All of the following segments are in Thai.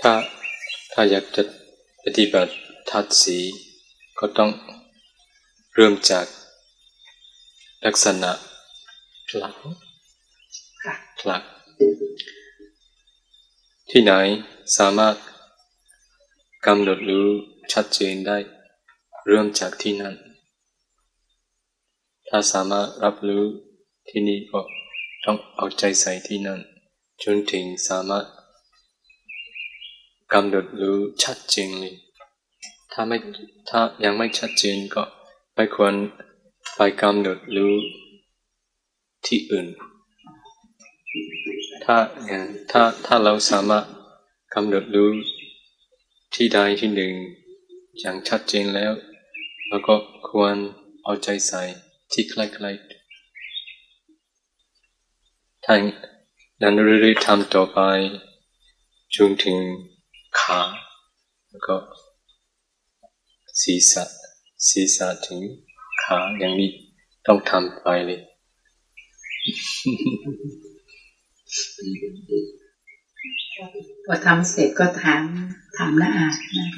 ถ้าถ้าอยากจะปฏิบัติทัดสีก็ต้องเริ่มจากลักษณะหลักหลัก ที่ไหนสามารถกำหนดรู้ชัดเจนได้ เริ่มจากที่นั่น ถ้าสามารถรับรู้ที่นี่ก็ต้องเอาใจใส่ที่นั่น จนถึงสามารถ กำหนดรู้ชัดเจนเลยถ้าไม่ถ้ายังไม่ชัดเจนก็ไม่ควรไปกำหนดรู้ที่อื่น ถ้าถ้าถ้าเราสามารถกำหนดรู้ที่ใดที่หนึ่งอย่างชัดเจนแล้ว แล้วก็ควรเอาใจใส่ที่ใกล้ๆทางนั้นเรื่อยๆทำต่อไปจนถึง ขาแล้วก็ศีรษะศีรษะถึงขาอย่างนี้ต้องทำไปเลยพอทำเสร็จก็ถามถามละอาดนะ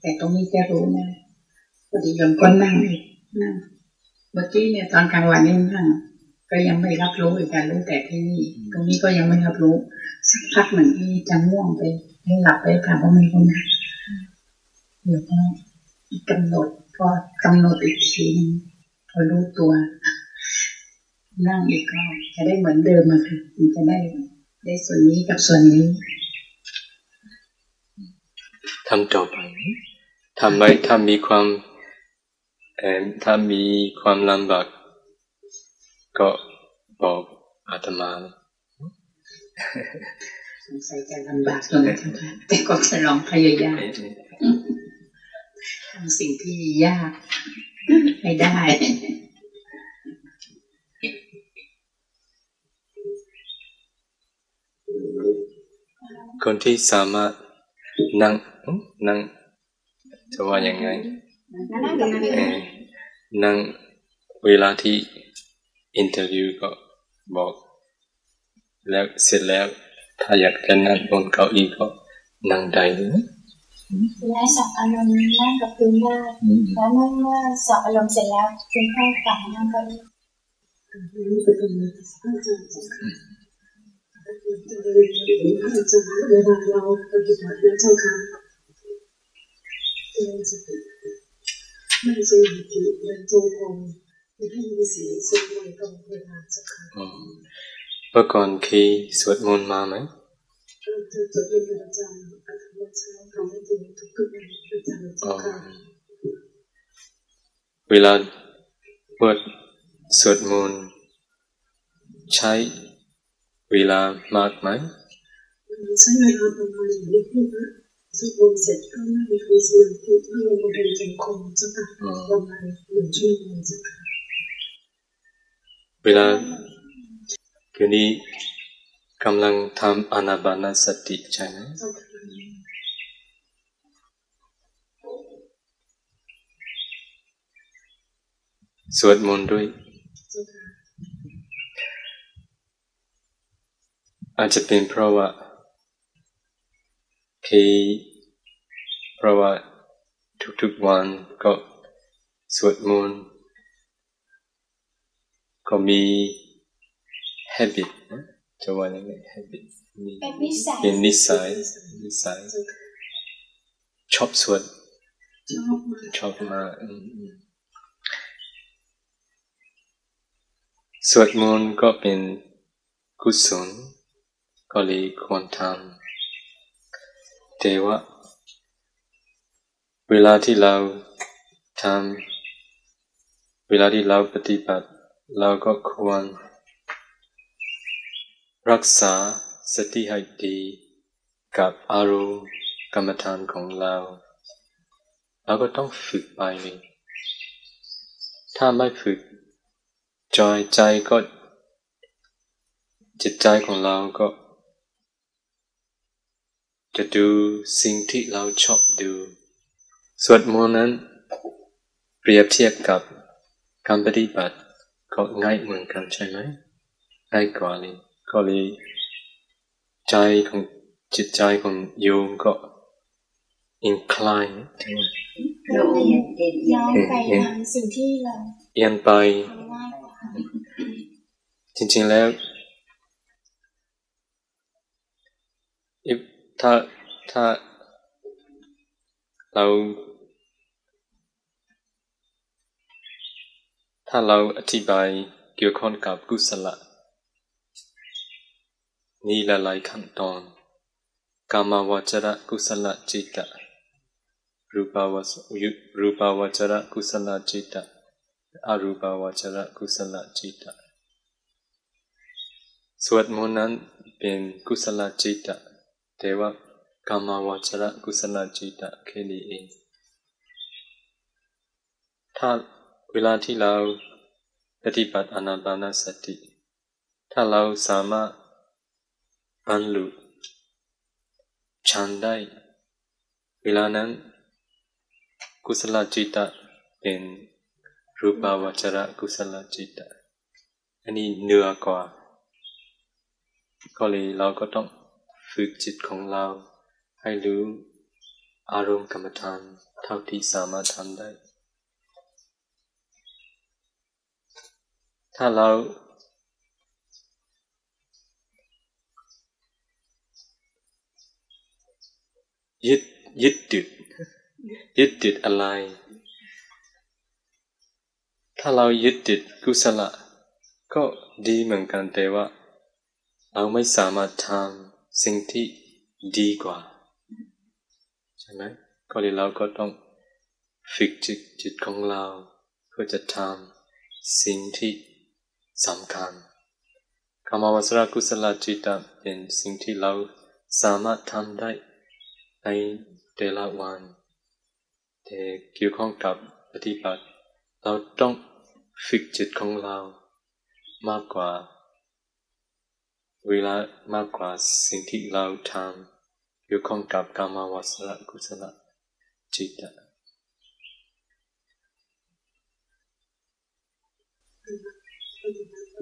แต่ตรงนี้จะรู้นะพอดีโยมก็นั่งอีกนั่งเมื่อกี้เนี่ยตอนกลางวันนี่นั่งก็ยังไม่รับรู้อีกการรู้แต่ที่นี่ ตรงนี้ก็ยังไม่รับรู้ สักพักเหมือนที่จะง่วงไป ให้หลับไปค่ะเพราะมันคงเดี๋ยวก็กำหนดพอกำหนดอีกทีพอรู้ตัว นั่งอีกก็จะได้เหมือนเดิมอะค่ะมันจะได้ได้ส่วนนี้กับส่วนนี้ทำต่อไปทำไมถ้ามีความถ้ามีความลำบากก็บอกอาตมา สงสัยจะลำบากเลยนะแต่ก็จะลองพยายามทำสิ่งที่ยากให้ได้คนที่สามารถนั่งนั่งจะว่ายังไงนั่งเวลาที่ interview ก็บอก แล้วเสร็จแล้ว ถ้าอยากจะนั่งบนเก้าอี้ก็นั่งได้เลยและสอบอารมณ์นั่งกับพื้นได้แล้วเมื่อเมื่อสอบอารมณ์เสร็จแล้วคุณพ่อกลับนั่งก็ได้เวลาเราปฏิบัตินะเจ้าค่ะเจริญสตินั่งสมาธิเดินจงกรมไม่ให้มีสีสุดเลยตรงเวลาเจ้าค่ะ เมื่อก่อนเคยสวดมนต์มาไหมสวดมนต์ประจำอาทิตย์เช้าทำให้ดีทุกๆวันประจำเจ้าค่ะเวลาเปิดสวดมนต์ใช้เวลามากไหมใช้เวลาประมาณอย่างนี้ค่ะสวดมนต์เสร็จก็นั่งคุยสมาธิเพื่อลงมาเป็นจังคมเจ้าค่ะประมาณหนึ่งชั่วโมงเจ้าค่ะเวลา คืนนี้กำลังทำอนาบานสติใช่ไหมสวดมนต์ด้วย อาจจะเป็นเพราะว่าที่เพราะว่าทุกๆวันก็สวดมนต์ก็มี habit นะจะว่ายังไง habit มีเป็นนิสัยนิสัยชอบสวดชอบมาสวดมนต์ก็เป็นกุศลก็เลยควรทำแต่ว่า เวลาที่เราทำเวลาที่เราปฏิบัติ เราก็ควร รักษาสติให้ดี กับอารมณ์กรรมฐานของเราเราก็ต้องฝึกไปเลยถ้าไม่ฝึกจอยใจก็จิตใจของเราก็ จะดูสิ่งที่เราชอบดู สวดมนต์นั้น เปรียบเทียบกับการปฏิบัติก็ง่ายเหมือนกันใช่ไหมง่ายกว่าเลย ก็เลยใจของจิตใจของโยมก็ incline ใช่ไหมย้อนไปทำสิ่งที่เราเอียนไปง่ายกว่าจริงๆแล้วถ้าถ้าเราถ้าเราอธิบายเกี่ยวข้องกับกุศล นี่หลายขั้นตอนกามาวจระกุศลจิตตรูปาวสรูปาวจระกุศลจิตตอรูปาวจระกุศลจิตตสวดมนต์นั้นเป็นกุศลจิตตแต่ว่ากามาวจระกุศลจิตตแค่นี้เองถ้าเวลาที่เราปฏิบัติอนาปานสติ ถ้าเราสามารถ บรรลุฌานได้ เวลานั้น กุศลจิตตเป็นรูปาวจระกุศลจิตตอันนี้เหนือกว่า ก็เลยเราก็ต้องฝึกจิตของเรา ให้รู้อารมณ์กรรมฐานเท่าที่สามารถทำได้ ถ้าเรา ยึดยึดติดยึดติดอะไร ถ้าเรายึดติดกุศลก็ดีเหมือนกันแต่ว่า เราไม่สามารถทำสิ่งที่ดีกว่าใช่ไหมก็เลยเราก็ต้องฝึกจิตจิตของเรา เพื่อจะทำสิ่งที่สำคัญคำว่าสระกุศลจิตเป็นสิ่งที่เราสามารถทำได้ ในแต่ละวันแต่เกี่ยวข้องกับปฏิบัติ เราต้องฝึกจิตของเรามากกว่า เวลามากกว่าสิ่งที่เราทำเกี่ยวข้องกับกามาวสระกุศลจิต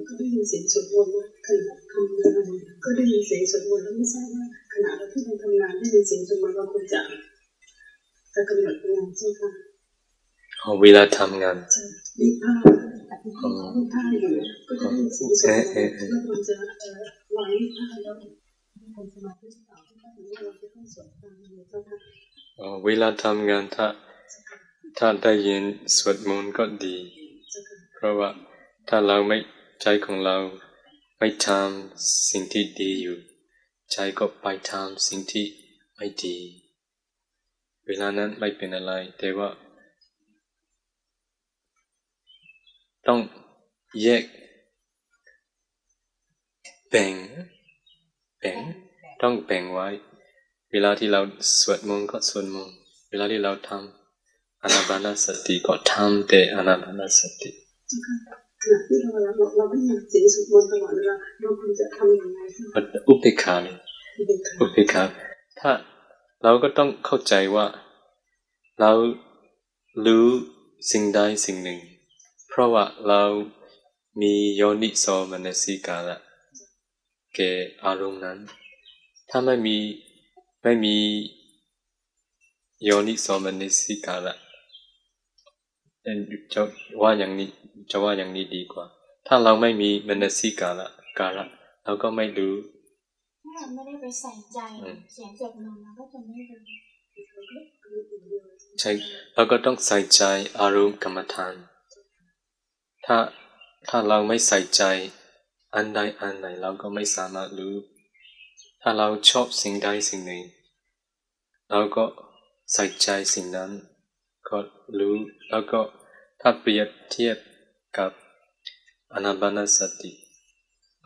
ก็ได้ยินเสียงสวดมนต์ว่าขณะทำงานก็ได้ยินเสียงสวดมนต์แล้วไม่ทราบว่าขณะเราที่เราทำงานได้ยินเสียงสวดมนต์เราควรจะจะกำหนดงานใช่ไหมคะเอเวลาทำงานจะรีบผ้ารีบผ้าอยู่ก็จะได้ยินเสียงสวดมนต์แล้วควรจะเอ่อวางรีบผ้าแล้วทำสมาธิต่อที่ว่าถึงเราจะต้องสวดตามเลยเจ้าค่ะเอเวลาทำงานถ้าถ้าได้ยินสวดมนต์ก็ดีเจ้าค่ะเพราะว่าถ้าเราไม่ ใจของเราไม่ทำสิ่งที่ดีอยู่ ใจก็ไปทำสิ่งที่ไม่ดี เวลานั้นไม่เป็นอะไร แต่ว่า ต้องแยกแบ่งแบ่งต้องแบ่งไว้ เวลาที่เราสวดมนต์ก็สวดมนต์เวลาที่เราทำอนาปานสติก็ทำแต่อานาปานสติ ขณะที่เราเราเราไม่ยินเสียงสวดมนต์ตลอดเวลาเราควรจะทำยังไงคะอุเบกขาเลยที่เป็นค่ะอุเบกขาถ้าเราก็ต้องเข้าใจว่า เรารู้สิ่งใดสิ่งหนึ่ง เพราะว่าเรามีโยนิโสมนสิการะแก่อารมณ์นั้น ถ้าไม่มีไม่มีโยนิโสมนสิการะเอ่อจะว่าอย่างนี้ จะว่าอย่างนี้ดีกว่า ถ้าเราไม่มีมนสิการะการะเราก็ไม่รู้ถ้าเราไม่ได้ไปใส่ใจอืมเสียงสวดมนต์เราก็จะไม่รู้ใช่เราก็ต้องใส่ใจอารมณ์กรรมฐาน ถ้าถ้าเราไม่ใส่ใจอันใดอันไหนเราก็ไม่สามารถรู้ ถ้าเราชอบสิ่งใดสิ่งหนึ่ง เราก็ใส่ใจสิ่งนั้น ก็รู้แล้วก็ถ้าเปรียบเทียบ กับอนาปานสติ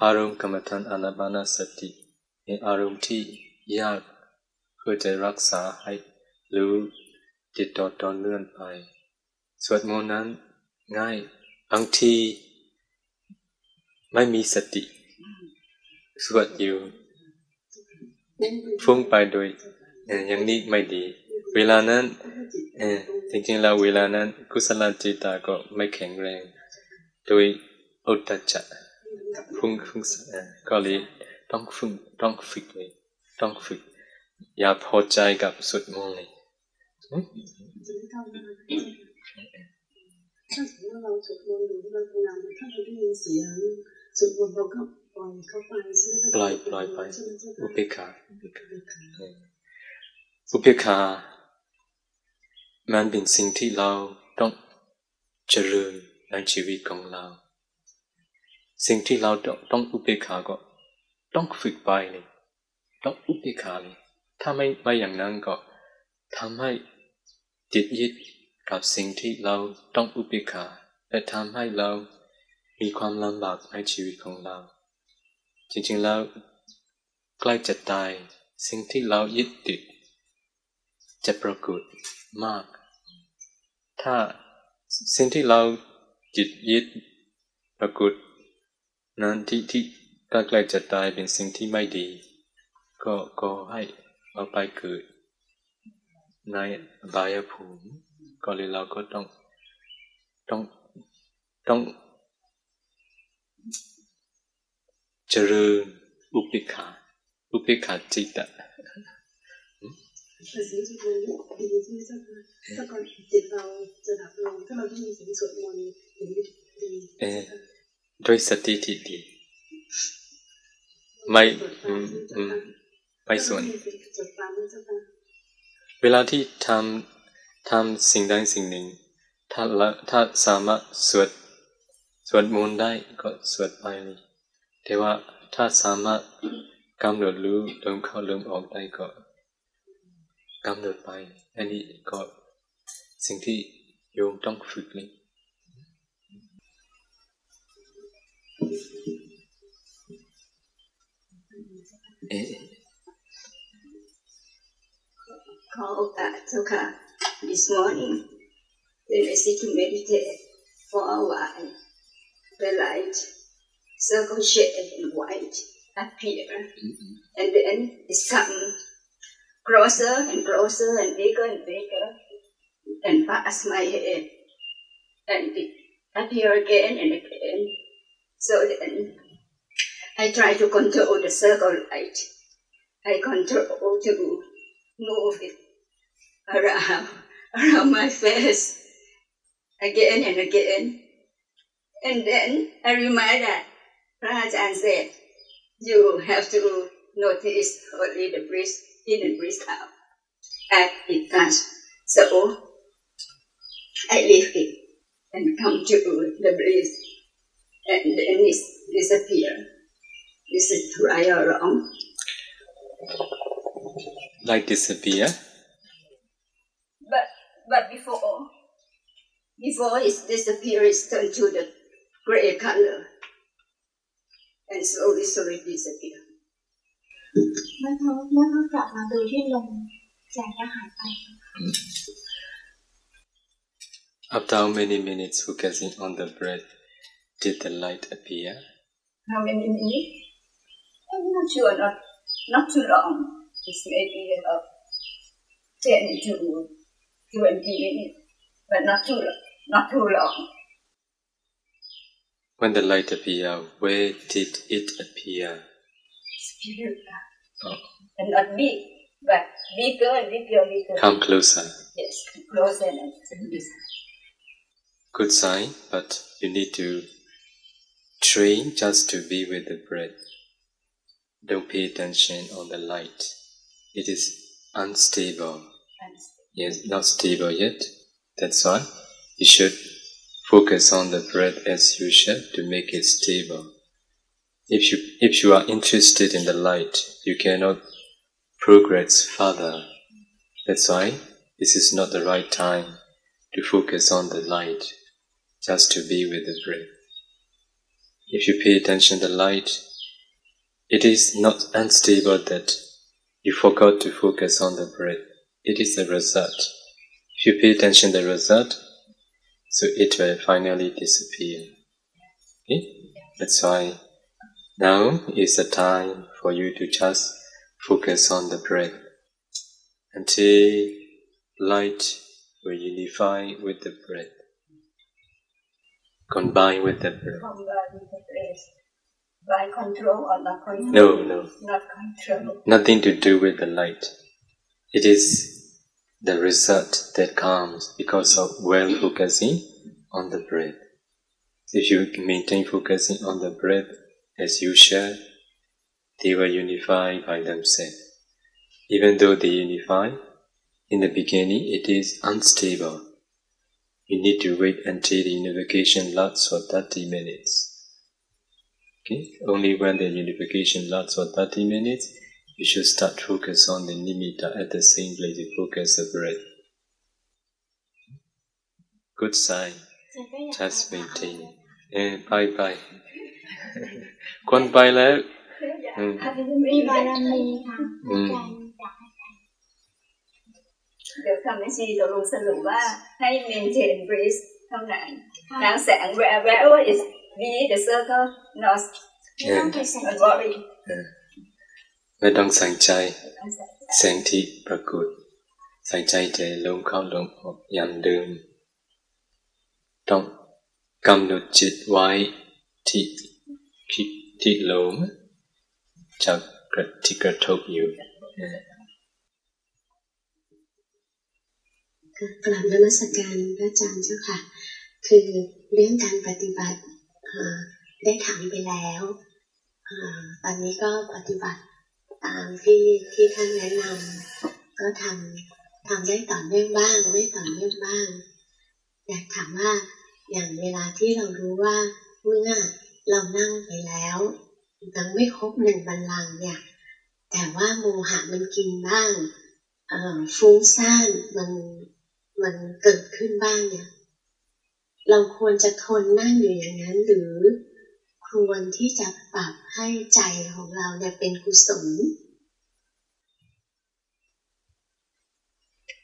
อารมณ์กรรมฐานอนาปานสติเป็นอารมณ์ที่ยากเพื่อจะรักษาให้รู้ติดต่อต่อเนื่องไป สวดมนต์นั้นง่ายบางทีไม่มีสติ สวดอยู่ฟุ้งไปโดยอย่างนี้ไม่ดี เวลานั้นเออจริงๆแล้วเวลานั้น กุศลจิตตาก็ไม่แข็งแรง โดยอุตตจจะฟุ้งฟุ้งก็เลยต้องฝึกต้องฝึกเลยต้องฝึก อย่าพอใจกับสวดมนต์เลยจะไม่เข้ามาถ้าสมมติว่าเราสวดมนต์หรือเราทำงานถ้าเราได้ยินเสียงสวดมนต์เราก็ปล่อยเข้าไปใช่ไหมปล่อยปล่อยไปใช่ไหมเจ้าอุค่ะเบกขาอุเบกขาค่ะอุเบกขามันเป็นสิ่งที่เราต้องเจริญ ในชีวิตของเรา สิ่งที่เราต้องต้องอุเบกขาก็ ต้องฝึกไปเลย ต้องอุเบกขาเลย ถ้าไม่ไม่อย่างนั้นก็ทำให้ติดยึดกับสิ่งที่เราต้องอุเบกขาและทำให้เรามีความลำบากในชีวิตของเรา จริงๆแล้วใกล้จะตายสิ่งที่เรายึดติด จะปรากฏมาก ถ้าสิ่งที่เรา จิตยึดปรากฏนั้นที่ที่ใกล้ๆจะตายเป็นสิ่งที่ไม่ดี ก็ก็ให้เราไปเกิดในบายภูมิก็เลยเราก็ต้องต้องต้องเจริญอุเบกขาอุเบกขาจิตอะ แต่เสียงสวดมนต์ดีใช่ไหมเจ้าค่ะถ้าก่อนจิตเราจะดับลงถ้าเราได้ยินเสียงสวดมนต์อย่างนี้ดีเออด้วยสติที่ดี ไม่อืมอืมไม่ส่วน เวลาที่ทำทำสิ่งใดสิ่งหนึ่ง ถ้าละถ้าสามารถสวดสวดมนต์ได้ก็สวดไป แต่ว่าถ้าสามารถกำหนดรู้ลมเข้าลมออกได้ก็ กำหนดไป อันนี้ก็สิ่งที่โยมต้องฝึกเลยเอ๊ะ ขอโอกาสเจ้าค่ะ This morning when I sit to meditate for a while the light circle shape and white appear and then it come closer and closer and bigger and bigger and past my head and it appear again and again. So then I try to control the circle light. I control to move it around around my face again and again. And then I remind that Rajan said, you have to notice only the breath and breath out as it comes. So I leave it and come to the breath and then it disappear. This is right or wrong. like disappear But but before before it disappears, it turn to the gray color and slowly slowly disappear. เมื่อเขาเมื่อเขากลับมาดูที่ลมแสงก็หายไป After how many minutes focusing on the breath did the light appear? How many minutes? I'm not sure. Not not too long. It's maybe about ten to twenty minutes, but not too lo- not too long. When the light appeared, where did it appear? Oh, and not big, but bigger and bigger, bigger. come closer. Yes, closer and closer. Good sign, but you need to train just to be with the breath. Don't pay attention on the light. It is unstable. And Yes, not stable yet. That's why you should focus on the breath as usual to make it stable. If you if you are interested in the light, you cannot progress further. That's why this is not the right time to focus on the light, just to be with the breath. If you pay attention to the light, it is not unstable that you forgot to focus on the breath. It is the result. If you pay attention to the result, so it will finally disappear. Okay? That's why now is the time for you to just focus on the breath until light will unify with the breath, combine with the breath. combine with the breath. By control or not control? No, no, Not control. nothing to do with the light. it is the result that comes because of well focusing on the breath. If you maintain focusing on the breath as usual, they were unified by themselves. Even though they unify, in the beginning it is unstable. You need to wait until the unification lasts for 30 minutes. Okay? Only when the unification lasts for 30 minutes, you should start focus on the nimitta at the same place you focus the breath. Good sign. Just maintain. And bye bye. คนไปแล้วอืมมีบารมีค่ะอืมใจอยากให้ไปเดี๋ยวคำไม่ชีตกลงสรุปว่าให้ maintain breath เท่านั้นค่ะนางแสง where wherever is be the circle not ไม่ต้องไปใส่ not ใจ worry ไม่ต้องใส่ใจนางแสงแสงที่ปรากฏใส่ใจแต่ลมเข้าลมออกอย่างเดิมต้องกำหนดจิตไว้ที่ ที่ที่ลมจากกระที่กระทบอยู่กลับนมัสการพระอาจารย์เจ้าค่ะ คือเรื่องการปฏิบัติได้ถามไปแล้วอตอนนี้ก็ปฏิบัติตามที่ที่ท่านแนะนำก็ทำทำได้ต่อเนื่องบ้าง ไม่ต่อเนื่องบ้าง อยากถามว่าอย่างเวลาที่เรารู้ว่าเมื่อ เรานั่งไปแล้วยังไม่ครบหนึ่งบัลลังก์เนี่ย แต่ว่าโมหะมันกินบ้างเอ่อฟุ้งซ่านมันมันเกิดขึ้นบ้างเนี่ย เราควรจะทนนั่งอยู่อย่างนั้นหรือควรที่จะปรับให้ใจของเราเนี่ยเป็นกุศล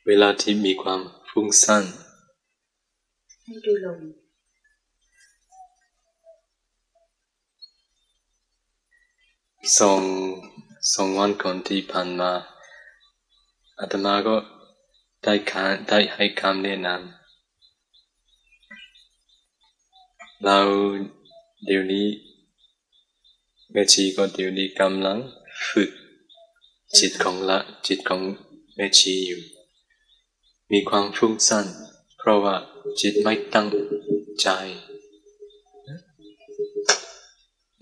เวลาที่มีความฟุ้งซ่านให้ดูลม สองสองวันก่อนที่ผ่านมาอาตมาก็ได้การได้ให้คำแนะนำเราเดี๋ยวนี้แม่ชีก็เดี๋ยวนี้กำลังฝึกจิตของละจิตของแม่ชีอยู่ มีความฟุ้งซ่านเพราะว่าจิตไม่ตั้งใจ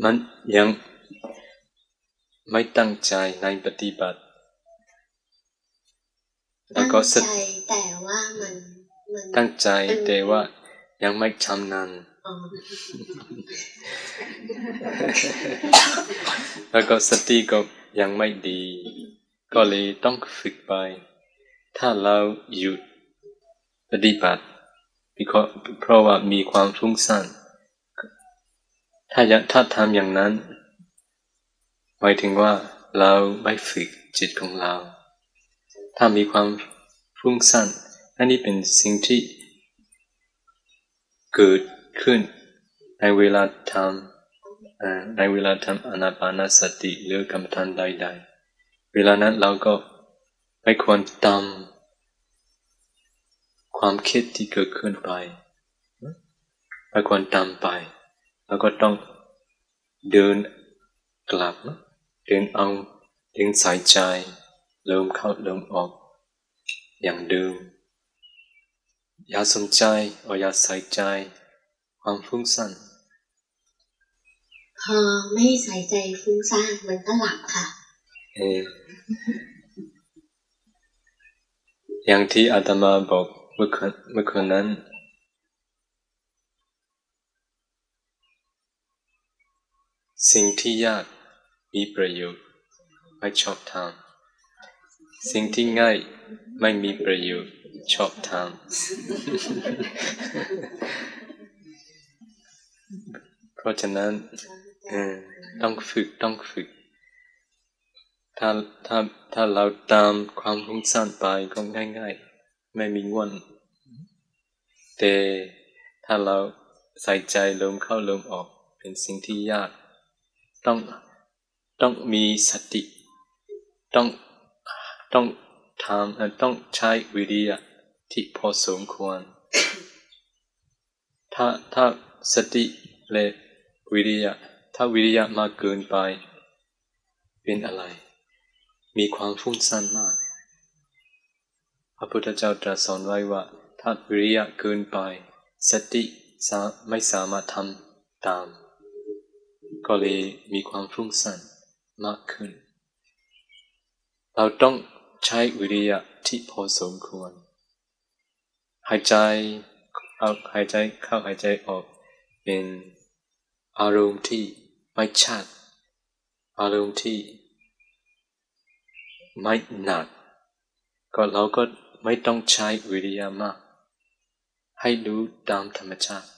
มันยัง ไม่ตั้งใจในปฏิบัติ แล้วตั้งก็สใจแต่ว่ามันมันตั้งใจแต่ว่ายังไม่ชำนาญอ๋อแล้วก็สติก็ยังไม่ดี ก็เลยต้องฝึกไป ถ้าเราหยุดปฏิบัติเพราะเพราะว่ามีความฟุ้งซ่านถ้าอยากถ้าทำอย่างนั้น หมายถึงว่าเราไม่ฝึกจิตของเรา ถ้ามีความฟุ้งซ่านอันนี้เป็นสิ่งที่เกิดขึ้นในเวลาทำในเวลาทำอนาปานสติหรือกรรมฐานใดๆ เวลานั้นเราก็ไม่ควรตามความคิดที่เกิดขึ้นไปไม่ควรตามไป แล้วก็ต้องเดินกลับเดินเอาเดินสายใจลมเข้าลมออก อย่างเดิมอย่าสนใจหรืออย่าใส่ใจ ความฟุ้งซ่านพอไม่ใส่ใจฟุ้งซ่านมันก็หลับค่ะเอออย่างที่อาตมาบอกเมื่อคืนเมื่อคืนนั้นสิ่งที่ยาก มีประโยชน์ ไม่ชอบทำสิ่งที่ง่ายไม่มีประโยชน์ชอบทำเพราะฉะนั้นต้องฝึกต้องฝึก ถ้าถ้าถ้าเราตามความฟุ้งซ่านไปก็ง่ายๆ ไม่มีง่วนแต่ถ้าเราใส่ใจลมเข้าลมออก เป็นสิ่งที่ยาก ต้อง ต้องมีสติ ต้องต้องทำต้องใช้วิริยะที่พอสมควร ถ้าถ้าสติและวิริยะ ถ้าวิริยะมากเกินไป เป็นอะไร มีความฟุ้งซ่านมาก พระพุทธเจ้าตรัสสอนไว้ว่า ถ้าวิริยะเกินไป สติไม่สามารถทำตาม ก็เลยมีความฟุ้งซ่าน มากขึ้น เราต้องใช้วิริยะที่พอสมควร หายใจเอาหายใจเข้าหายใจออกเป็นอารมณ์ที่ไม่ชัด อารมณ์ที่ไม่หนัก ก็เราก็ไม่ต้องใช้วิริยะมาก ให้รู้ตามธรรมชาติ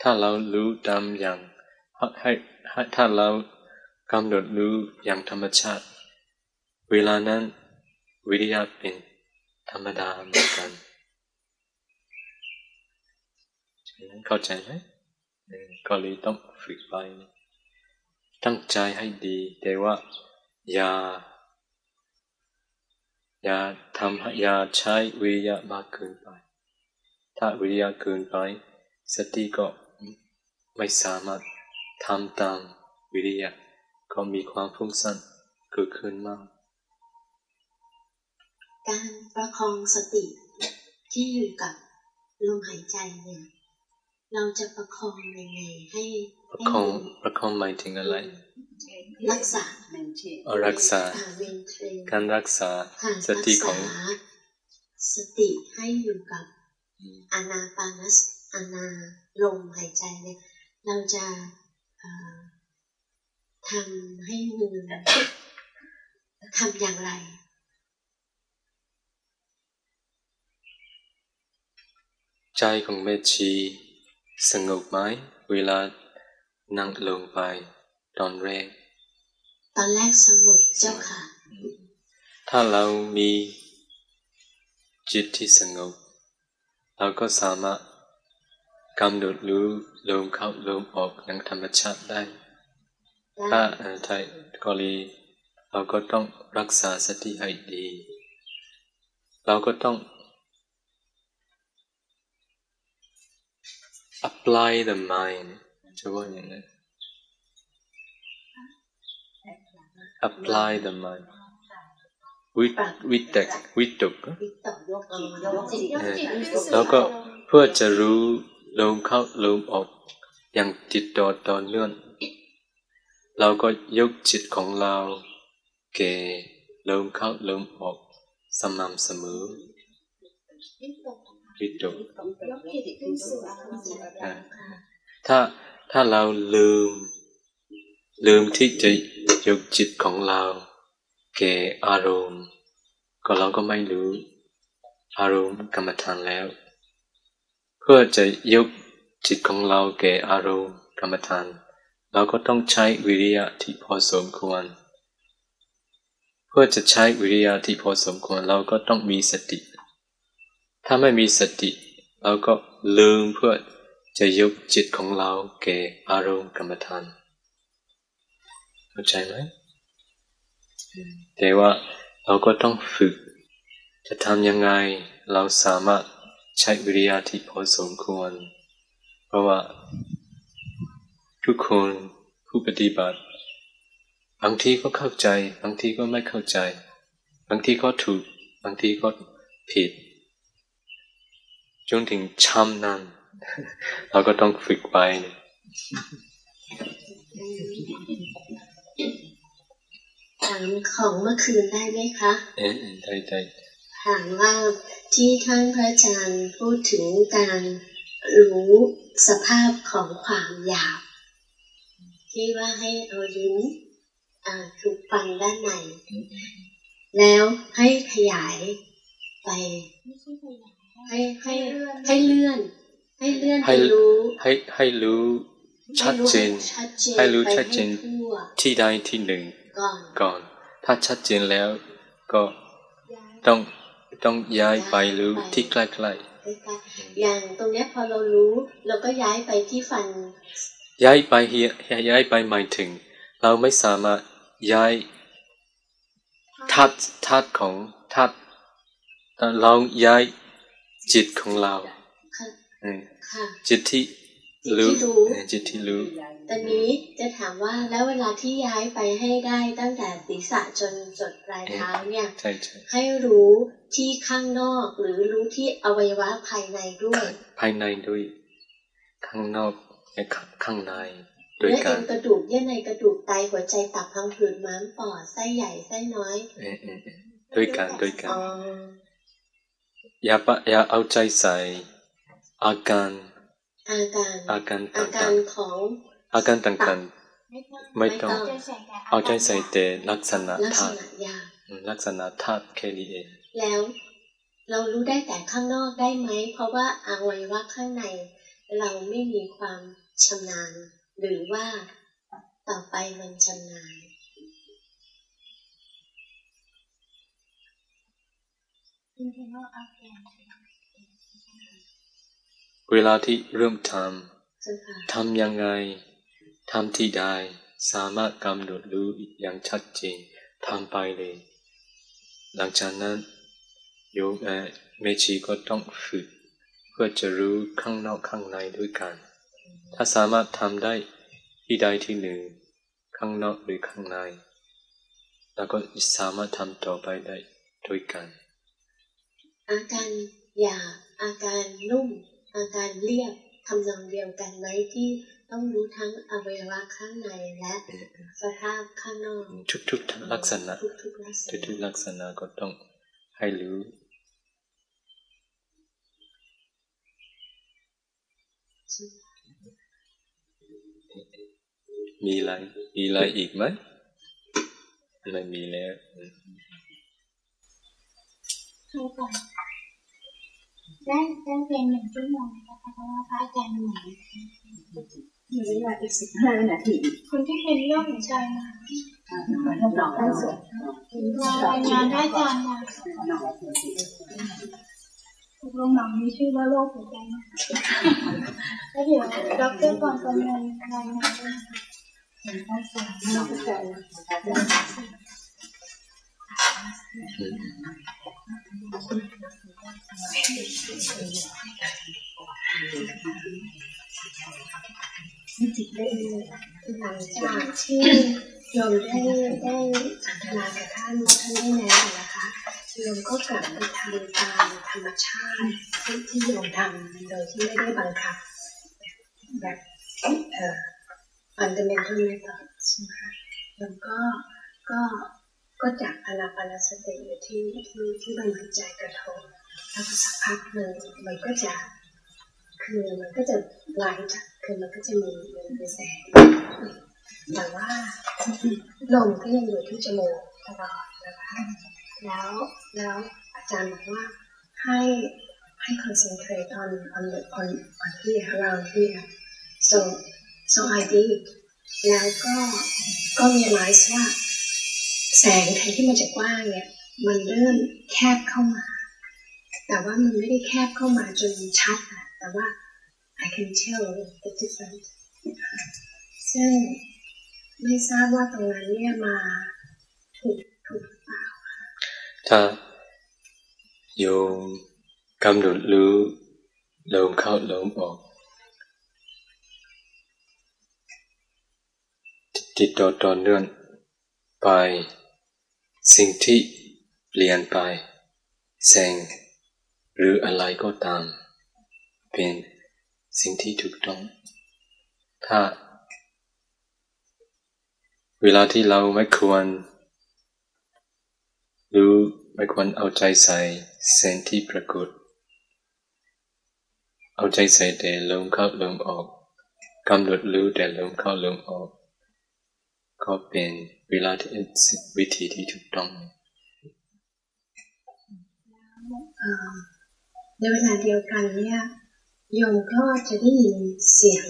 ถ้าเรารู้ตามอย่างให้ถ้าเรา กำหนดรู้อย่างธรรมชาติ เวลานั้น วิริยะเป็นธรรมดาเหมือนกันฉะนั้นเข้าใจไหมก็เลยต้องฝึกไปตั้งใจให้ดี แต่ว่า อย่า อย่าทำอย่าใช้วิริยะมากเกินไป ถ้าวิริยะเกินไป สติก็ไม่สามารถทำตามวิริยะ ก็มีความฟุ้งซ่านเกิดขึ้นมาก การประคองสติที่อยู่กับลมหายใจเนี่ย เราจะประคองยังไงให้ประคองประคองหมายถึงอะไร รักษาเอารักษาอ่าเวนเทรนการรักษาค่ะสติของรักษาสติให้อยู่กับอืมอานาปานัสอานาลมหายใจเนี่ย เราจะเอ่อ ทำให้มือทำอย่างไรใจของแม่ชีสงบไหมเวลานั่งลงไปตอนแรก ตอนแรกสงบเจ้าค่ะ ถ้าเรามีจิตที่สงบ เราก็สามารถกำหนดรู้ลมเข้าลมออกอย่างธรรมชาติได้ ถ้าเอ่อถ้ากรณีเราก็ต้องรักษาสติให้ดี เราก็ต้อง apply the mind จะว่าอย่างนั้น apply the mind วิวิตกวิตกแล้วก็เพื่อจะรู้ลมเข้าลมออกอย่างติดต่อต่อเนื่อง เราก็ยกจิตของเราแก่ลมเข้าลมออกสม่ำเสมอวิตกยกจิตขึ้นสู่อารมณ์อ่าถ้าถ้าเราลืม ลืมที่จะยกจิตของเราแก่อารมณ์ ก็เราก็ไม่รู้ อารมณ์กรรมฐานแล้ว เพื่อจะยกจิตของเราแก่อารมณ์กรรมฐาน เราก็ต้องใช้วิริยะที่พอสมควร เพื่อจะใช้วิริยะที่พอสมควรเราก็ต้องมีสติ ถ้าไม่มีสติ เราก็ลืมเพื่อจะยกจิตของเราแก่อารมณ์กรรมฐานเข้าใจไหมแต่ว่าเราก็ต้องฝึก จะทำยังไงเราสามารถใช้วิริยะที่พอสมควร เพราะว่า ทุกคนผู้ปฏิบัติบางทีก็เข้าใจบางทีก็ไม่เข้าใจ บางทีก็ถูกบางทีก็ผิดจนถึงช้ำนั้นเราก็ต้องฝึกไปเนี่ยถามของเมื่อคืนได้ไหมคะ เอ๊ะได้ได้ถามว่าที่ท่านพระอาจารย์พูดถึงการรู้สภาพของความหยาบ ที่ว่าให้เอาลิ้นอ่าถูกฟังด้านใน แล้วให้ขยายไปไม่ใช่พยายามให้ให้ให้เลื่อน ให้เลื่อนไปให้รู้ให้ให้รู้ชัดเจนชัดเจนให้รู้ไปชัดเจนให้ทั่วที่ใดที่หนึ่งก่อนก่อน ถ้าชัดเจนแล้วก็ย้ายต้องต้องย้ายไปรู้ที่ใกล้ใกล้ๆอย่างตรงเนี้ยพอเรารู้เราก็ย้ายไปที่ฟันๆ ย้ายไปเฮียย้ายไปหมายถึง เราไม่สามารถย้ายธาตุธาตุของธาตุเราย้ายจิตของเราค่ะเออค่ะจิตที่รู้จิตที่รู้เออจิตที่รู้ตอนนี้จะถามว่าแล้วเวลาที่ย้ายไปให้ได้ตั้งแต่ศีรษะจนจดปลายเท้าเนี่ยใช่ใช่ให้รู้ที่ข้างนอกหรือรู้ที่อวัยวะภายในด้วย ภายในด้วย ข้างนอกและ ข้างในด้วยและกัเอ็นนกระดูกเยื่อในกระดูกไตหัวใจตับพังผืดม้ามปอดไส้ใหญ่ไส้น้อยเออเออเออด้วยกันด้วยกันอ๋ออย่าปะอย่าเอาใจใส่อาการอาการอาการอาต่กาางรของๆอาการต่างไม่ต้องๆไม่ต้องไม่เอาใจใส่แต่ลักษณะลักษธาตุณะยาอืมลักษณะธาตุแค่นี้เองแล้วเรารู้ได้แต่ข้างนอกได้ไหม เพราะว่าอวัยวะข้างใน เราไม่มีความ ชำนาญหรือว่าต่อไปมันชำนาญจริงๆก็อาการเวลาที่เริ่มทเจ้าค่ะำทำยังไงทำที่ใดสามารถกำหนดรู้อย่างชัดเจนทำไปเลย หลังจากนั้นโยมเอ่อเมชีก็ต้องฝึก เพื่อจะรู้ข้างนอกข้างในด้วยกัน ถ้าสามารถทำได้ที่ใดที่หนึ่ง ข้างนอกหรือข้างใน แล้วก็สามารถทำต่อไปได้ด้วยกัน อาการหยาบอาการนุ่ม อาการเรียบทำนองเดียวกันไหมที่ต้องรู้ทั้งอวัยวะข้างในและสภาพข้างนอก ทุกๆลักษณะทุกๆลักษณะทุกๆลักษณะก็ต้องให้รู้ มีอะไร มีอะไรอีกไหมไม่มีแล้วอืมใช่ค่ะได้ได้เพียงหนึ่งชั่วโมงนะคะเพราะว่าพระอาจารย์เหนื่อยมีเวลาอีกสิบห้านาทีคนที่เป็นโรคหัวใจมารับรองได้สดมารายงานได้อาจารย์มาตกลงหนังมีชื่อว่าโรคหัวใจมาแล้วเดี๋ยวดอกเตอรก่อนประเมินรายงาน ด้วยน้องใจหลังจากที่โยมได้ได้สันทนากับท่านท่านได้แนะนะคะโยมก็กลับไปทำตามธรรมชาติที่ที่โยมทำโดยที่ไม่ได้บังคับแบบเอ่อ fundamental method ใช่ไหมคะโยมก็ก็ก็จับอนาปานสติอยู่ที่ที่ที่ลมหายใจกระทบแล้วสักพักหนึ่งมันก็จะคือมันก็จะไหลท์คือมันก็จะมีมีแสงแต่ว่าลมก็ยังอยู่ที่จมูกตลอดนะคะแล้วแล้วอาจารย์บอกว่าให้ให้ concentrate on on the on on here around here so so I did แล้วก็ก็ realize ว่า แสงแทนที่มันจะกว้างเนี่ย มันเริ่มแคบเข้ามา แต่ว่ามันไม่ได้แคบเข้ามาจนชัดอะแต่ว่า I can tell the difference นะคะซึ่งไม่ทราบว่าตรงนั้นเนี่ยมาถูกถูกหรือเปล่าถ้าโยมกำหนดรู้ลมเข้าลมออก ติดต่อต่อเนื่องไป สิ่งที่เปลี่ยนไปแสงหรืออะไรก็ตาม เป็นสิ่งที่ถูกต้อง ถ้า เวลาที่เราไม่ควรรู้ไม่ควรเอาใจใส่เส้นที่ปรากฏ เอาใจใส่แต่ลมเข้าลมออกกำหนดรู้แต่ลมเข้าลมออก ก็เป็นเวลาที่วิธีที่ถูกต้องเอ่อในเวลาเดียวกันเนี่ยโยมก็จะได้ยินเสียง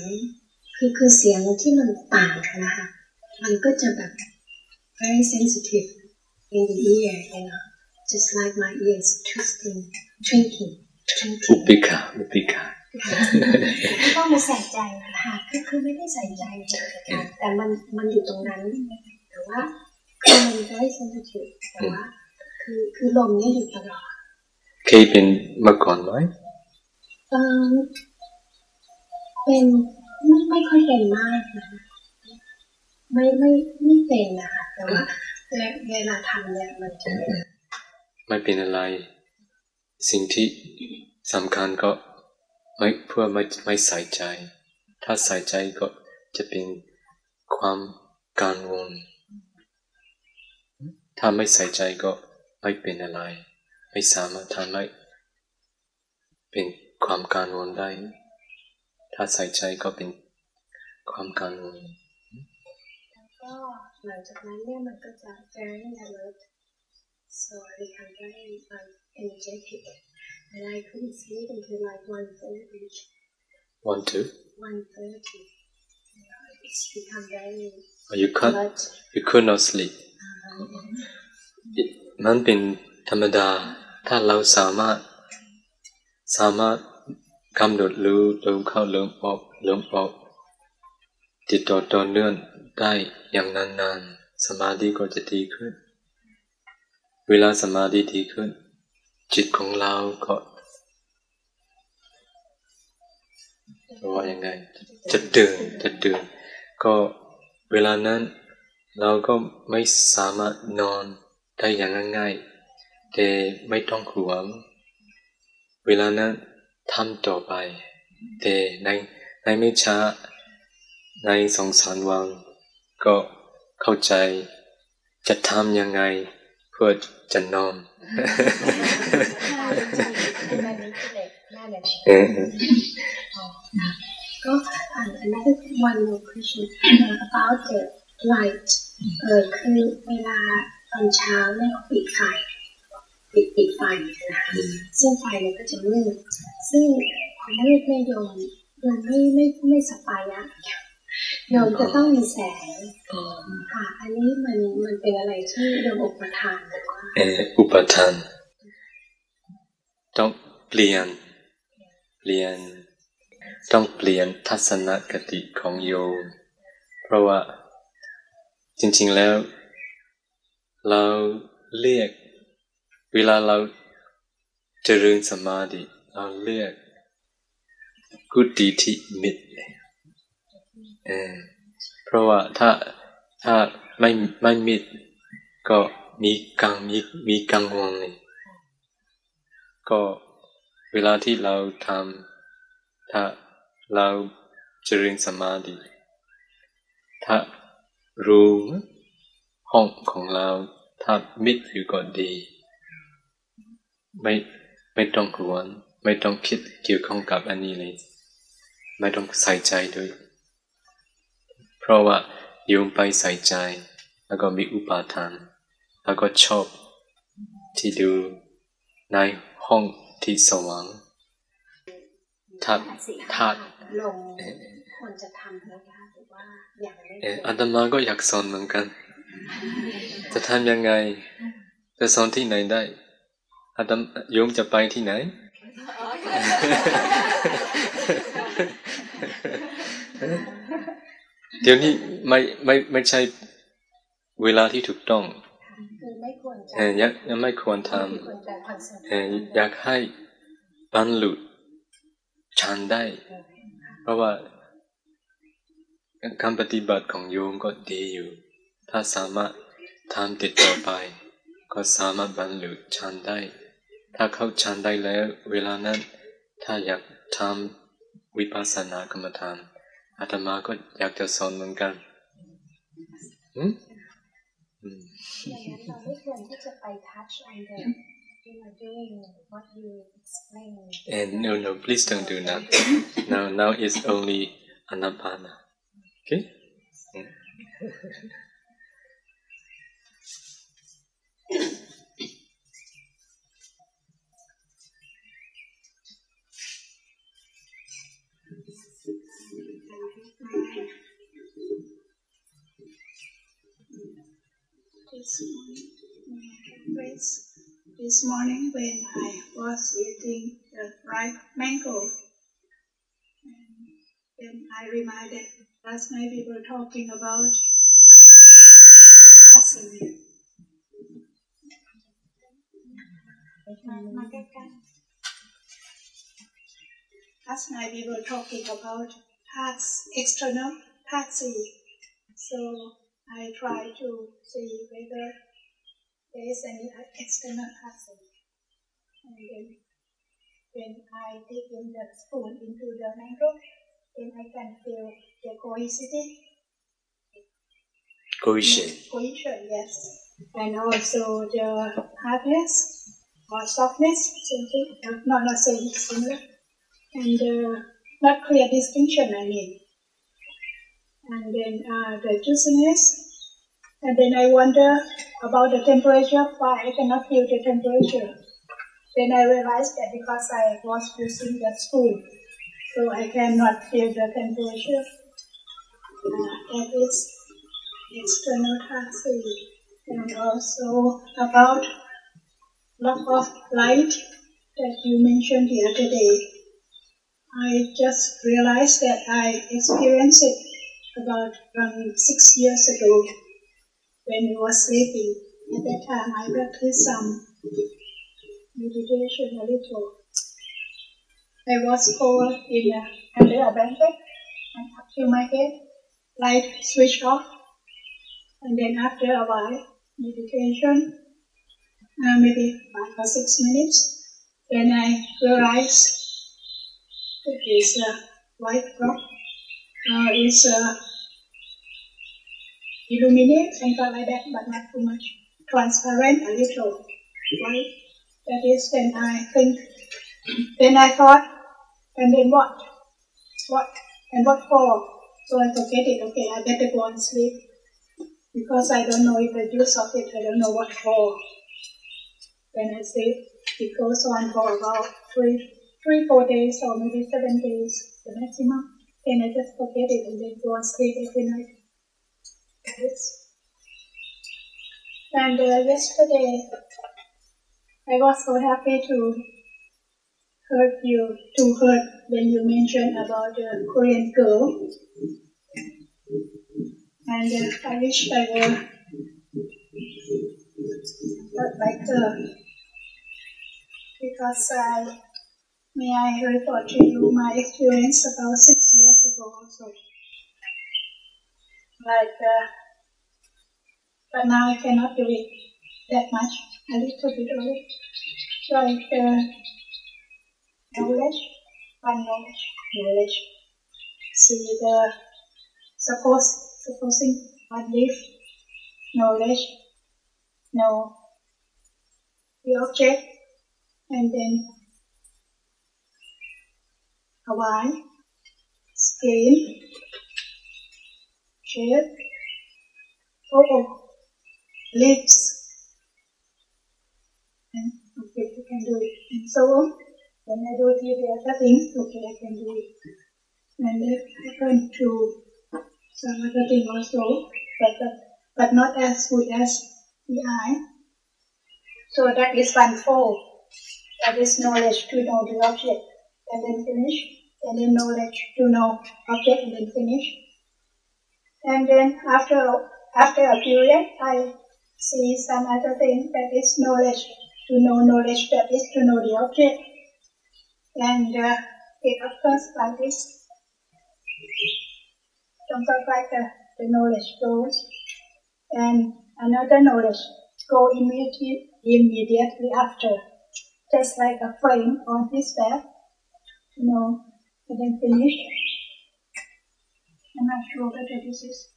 คือคือเสียงที่มันต่างกันนะคะมันก็จะแบบ very sensitive in the ear you know just like my ears twisting twinkling อุ twinkling ปิกขาอุปิกขาไม่ ต้องมาใส่ใจนะค่ะคือคือไม่ได้ใส่ใจค่ะแต่มันมันอยู่ตรงนั้นแต่ว่าคือมัน very sensitive แต่ว่าคือคือลมเนี่ยอยู่ตลอดเคยเป็นมาก่อนไหมเออเป็นไม่ไม่ค่อยเป็นมากนะคะไม่ไม่ไม่เป็นนะคะแต่ว่าเวเวลาทำเนี่ยมันจะไม่เป็นอะไร สิ่งที่สำคัญก็ ไม่เพื่อไม่ไม่ใส่ใจ ถ้าใส่ใจก็จะเป็นความกังวล ถ้าไม่ใส่ใจก็ไม่เป็นอะไร ไม่สามารถทำให้เป็นความกังวลได้ ถ้าใส่ใจก็เป็นความกังวลก็หลังจากนั้นเนี่ยมันก็จะ very alert so I become very energetic and I couldn't sleep until like one thirty want to one thirty it's become very you can't alert you could not sleep มันเป็นธรรมดา ถ้าเราสามารถ สามารถกำหนดรู้ลมเข้าลมออกลมออกติดต่อต่อเนื่องได้อย่างนานๆ สมาธิก็จะดีขึ้น เวลาสมาธิดีขึ้น จิตของเราก็ว่ายังไง จะตื่นจะตื่นก็เวลานั้น เราก็ไม่สามารถนอนได้อย่างง่ายๆแต่ไม่ต้องห่วง เวลานั้นทำต่อไป แต่ในในไม่ช้า ในสองสามวันก็เข้าใจจะทำยังไง เพื่อจะนอน เออก็ um, another one more question uh, about the light เออคือเวลาตอนเช้าเนี่ยเขาปิดไฟปิดปิดไฟนะคะซึ่งไฟมันก็จะมืดซึ่งพอมืดเนี่ยโยมโยมไม่ไม่ไม่สบายอะโยมจะต้องมีแสงค่ะอันนี้มันมันเป็นอะไรที่โยมอุปทานหรือว่าเอออุปทานต้องเปลี่ยน เปลี่ยน ต้องเปลี่ยนทัศนคติของโยม เพราะว่าจริง ๆแล้ว เราเรียก เวลาเราเจริญสมาธิเราเรียกกุฏิทิมิตรเออเพราะว่าถ้าถ้าไม่ไม่มิตรก็มีกังมีมีกังวลก็ เวลาที่เราทำถ้าเราเจริญสมาธิถ้ารู้ห้องของเราถ้ามิดอยู่ก็ดี ไม่ไม่ต้องหวนไม่ต้องคิดเกี่ยวข้องกับอันนี้เลย ไม่ต้องใส่ใจด้วย เพราะว่าโยมไปใส่ใจ แล้วก็มีอุปาทาน แล้วก็ชอบที่ดูในห้อง ที่สว่างธาตุธาตุลงควรจะทำนะคะหรือว่าอย่างไม่เอออาตมาก็อยากสอนเหมือนกัน จะทำยังไง จะสอนที่ไหนได้อาตมโยมจะไปที่ไหนเดี๋ยวนี้ไม่ไม่ไม่ใช่เวลาที่ถูกต้อง คือไม่ควรจะเออยังยังไม่ควรทไม่ควรจะคอนเซ็ปำเอออยากให้บรรลุฌานได้ เพราะว่าการปฏิบัติของโยมก็ดีอยู่ ถ้าสามารถทำติดต่อไป ก็สามารถบรรลุฌานได้ ถ้าเข้าฌานได้แล้ว เวลานั้น ถ้าอยากทำวิปัสสนากรรมฐานอาตมาก็อยากจะสอนเหมือนกันอืม อืม อย่างนั้นเราไม่ควรที่จะไป touch on the you are doing what you explain And no, no, please don't do that. Now, now it's only anapana. Okay? Yeah. this this morning when I was eating the ripe mango. And then I reminded last night we were talking about passing. Last night we were talking about parts external, Patsy. So I try to see whether there is any external parts. And then when I take in the spoon into the mango, then I can feel the cohesivity, cohesion. Cohesion, yes, and also the hardness or softness, same thing, not not same, similar, and uh, not clear distinction. I mean, and then uh, the juiciness, and then I wonder about the temperature. Why I cannot feel the temperature? Then I realized that because I was using the spoon, so I cannot feel the temperature. Uh, that is external toxicity. And also about lack of light that you mentioned the other day. I just realized that I experienced it about um, six years ago when I was sleeping. At that time, I practiced some meditation a little. I was cold in a, under a blanket and up to my head, light switched off, and then after a while, meditation, uh, maybe five or six minutes, then I realized it is a white rock, uh, is uh, illuminate stuff like that, but not too much. Transparent, a little white. That is when I think. Then I thought, and then what? What? And what for? So I forget it. Okay, I better go and sleep because I don't know if the use of it. I don't know what for. Then I sleep. It goes on for about three, three, four days, or maybe seven days, the maximum. Then I just and then go and sleep every night. And uh, yesterday, I was so happy to heard you to heard when you mentioned about the Korean girl. And uh, I wish I were like her. Because I, may I report to you my experience about six years ago also. Like, uh, but now I cannot do it that much, a little bit only. Like, uh, knowledge, one knowledge, knowledge. See the, suppose, supposing one leaf, knowledge, know the object, and then why, scale, shape, oh, oh, lips, and okay, you can do it, and so on. When I do the other things, okay, I can do it. And then I can do some other thing also, but, but, but not as good as the eye. So that is one fold. That is knowledge to know the object, and then finish. And then knowledge to know object, and then finish. And then after after a period, I see some other thing that is knowledge to know knowledge that is to know the object. And uh, it occurs like this. Sometimes like the, the knowledge goes, and another knowledge go immediately, immediately after, just like a frame on his back, and then finish. I'm not sure whether this is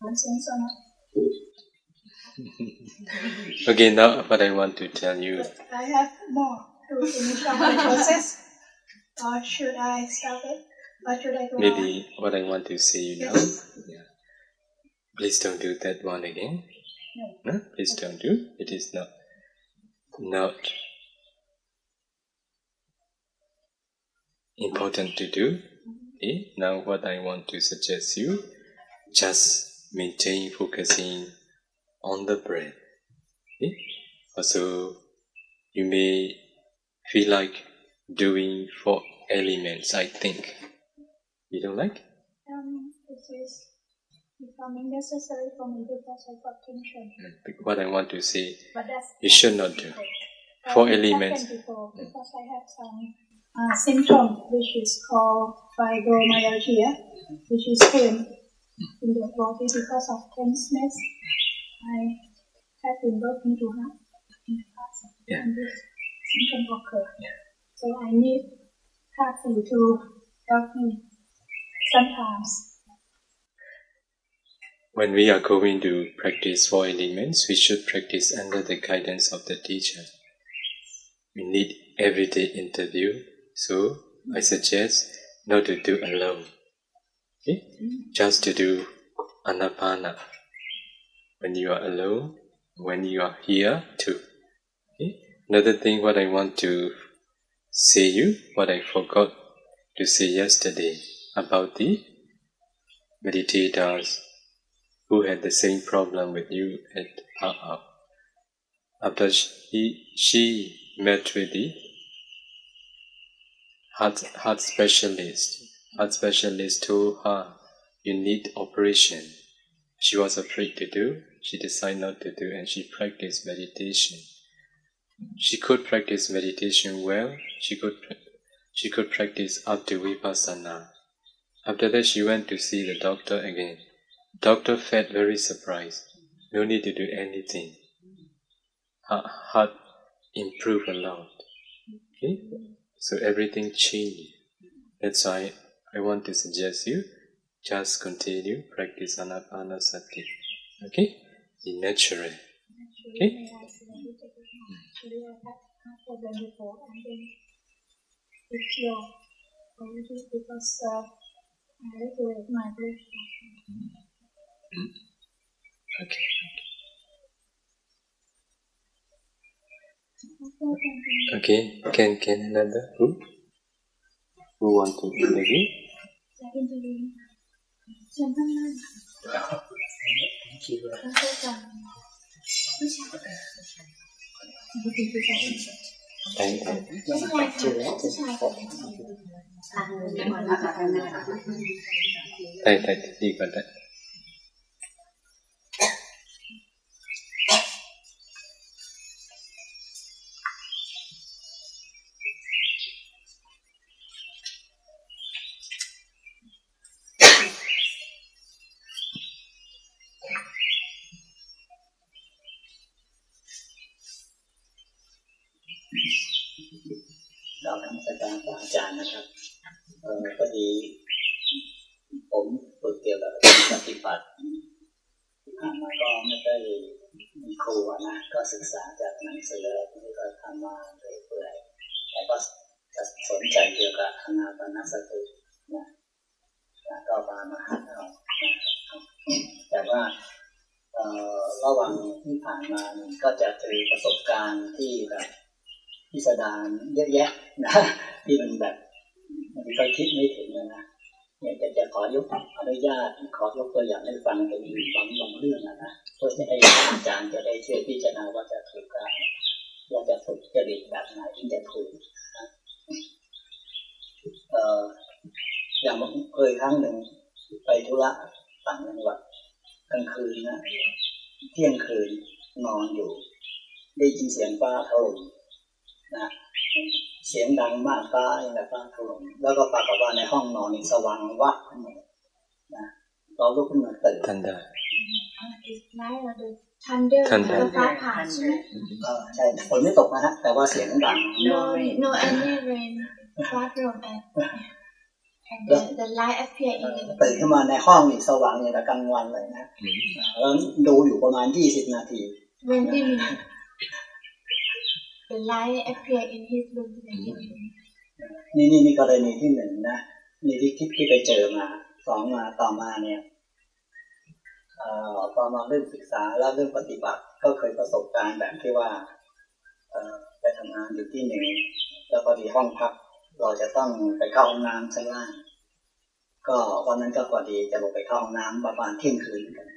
nonsense or not. okay now what i want to tell you But I have more to finish up the process. Or should I stop it? Or should I go on? maybe what i want to say you now yeah. please don't do that one again No. no please don't do it is not not important to do okay? now what i want to suggest you just maintain focusing on the breath okay? also you may feel like doing four elements i think you don't like Um, this is becoming necessary for me because I got tension. Mm, what i want to say You should not do. Four um, elements. Before, hmm. because I had some uh, symptom which is called fibromyalgia, which is pain in the body because of tenseness. I have been working to have in the past, Yeah. and this symptom occurred. So So I need coffee to help me sometimes. When we are going to practice four elements, we should practice under the guidance of the teacher. We need everyday interview, so I suggest not to do alone. Okay? Just to do anapana. When you are alone, when you are here too. Okay? Another thing what I want to say you, what I forgot to say yesterday about the meditators who had the same problem with you at Pa'ap. After she, she met with the heart, heart specialist, heart specialist told her, you need operation. She was afraid to do, she decided not to do, and she practiced meditation. She could practice meditation well, she could, she could practice up to vipassana. After that, she went to see the doctor again. Doctor felt very surprised. No need to do anything. Her heart improved a lot. Okay? So everything changed. That's why I want to suggest you just continue practice anapanasati. Okay? Be natural. Okay? Hmm? Actually, Okay, can can another? who Who want to read again? You got that. ารเยอะแยะนะที่มันแบบ มันก็คิดไม่ถึงนะนะเนี่ยจะจะขอยกอนุญาตขอยกตัวอย่างให้ฟังเป็นบางบางเรื่องนะนะเพื่อจะให้อาจารย์จะได้ช่วยพิจารณาว่าจะถูกการว่าจะฝึกจริตแบบไหนที่จะถูกนะเอ่ออย่างผมเคยครั้งหนึ่งไปธุระต่างจังหวัด กลางคืนนะเที่ยงคืนนอนอยู่ ได้ยินเสียงฟ้าถล่มนะเสียงดังมาก ฟ้าอย่างกับฟ้าถล่มแล้วก็ปรากฏว่าในห้องนอนนี่สว่างวับขึ้นมานะเราลุกขึ้นมาตื่น Tanda. It's like the thunder Thunder. แล้วฟ้าผ่าใช่ไหมเออใช่ฝนไม่ตกนะฮะ แต่ว่าเสียงดัง No no any rain ฟ้าโปร่ง and and the the light appear in the ตื่นขึ้นมาในห้องนี่สว่างอย่างกับกลางวันเลยนะแล้วดูอยู่ประมาณยี่สิบนาที twenty minutes the light appear in his room 20 minutes นี่นี่นี่กรณีที่หนึ่งนะนี่ที่ที่ที่ไปเจอมาสองมาต่อมาเนี่ยเอ่อพอมาเริ่มศึกษาแล้วเริ่มปฏิบัติก็เคยประสบการณ์แบบที่ว่าไปทำงานอยู่ที่หนึ่งแล้วพอดีห้องพักเราจะต้องไปเข้าห้องน้ำชั้นล่าง ก็วันนั้นก็พอดีจะลงไปเข้าห้องน้ำประมาณเที่ยงคืนเหมือนกัน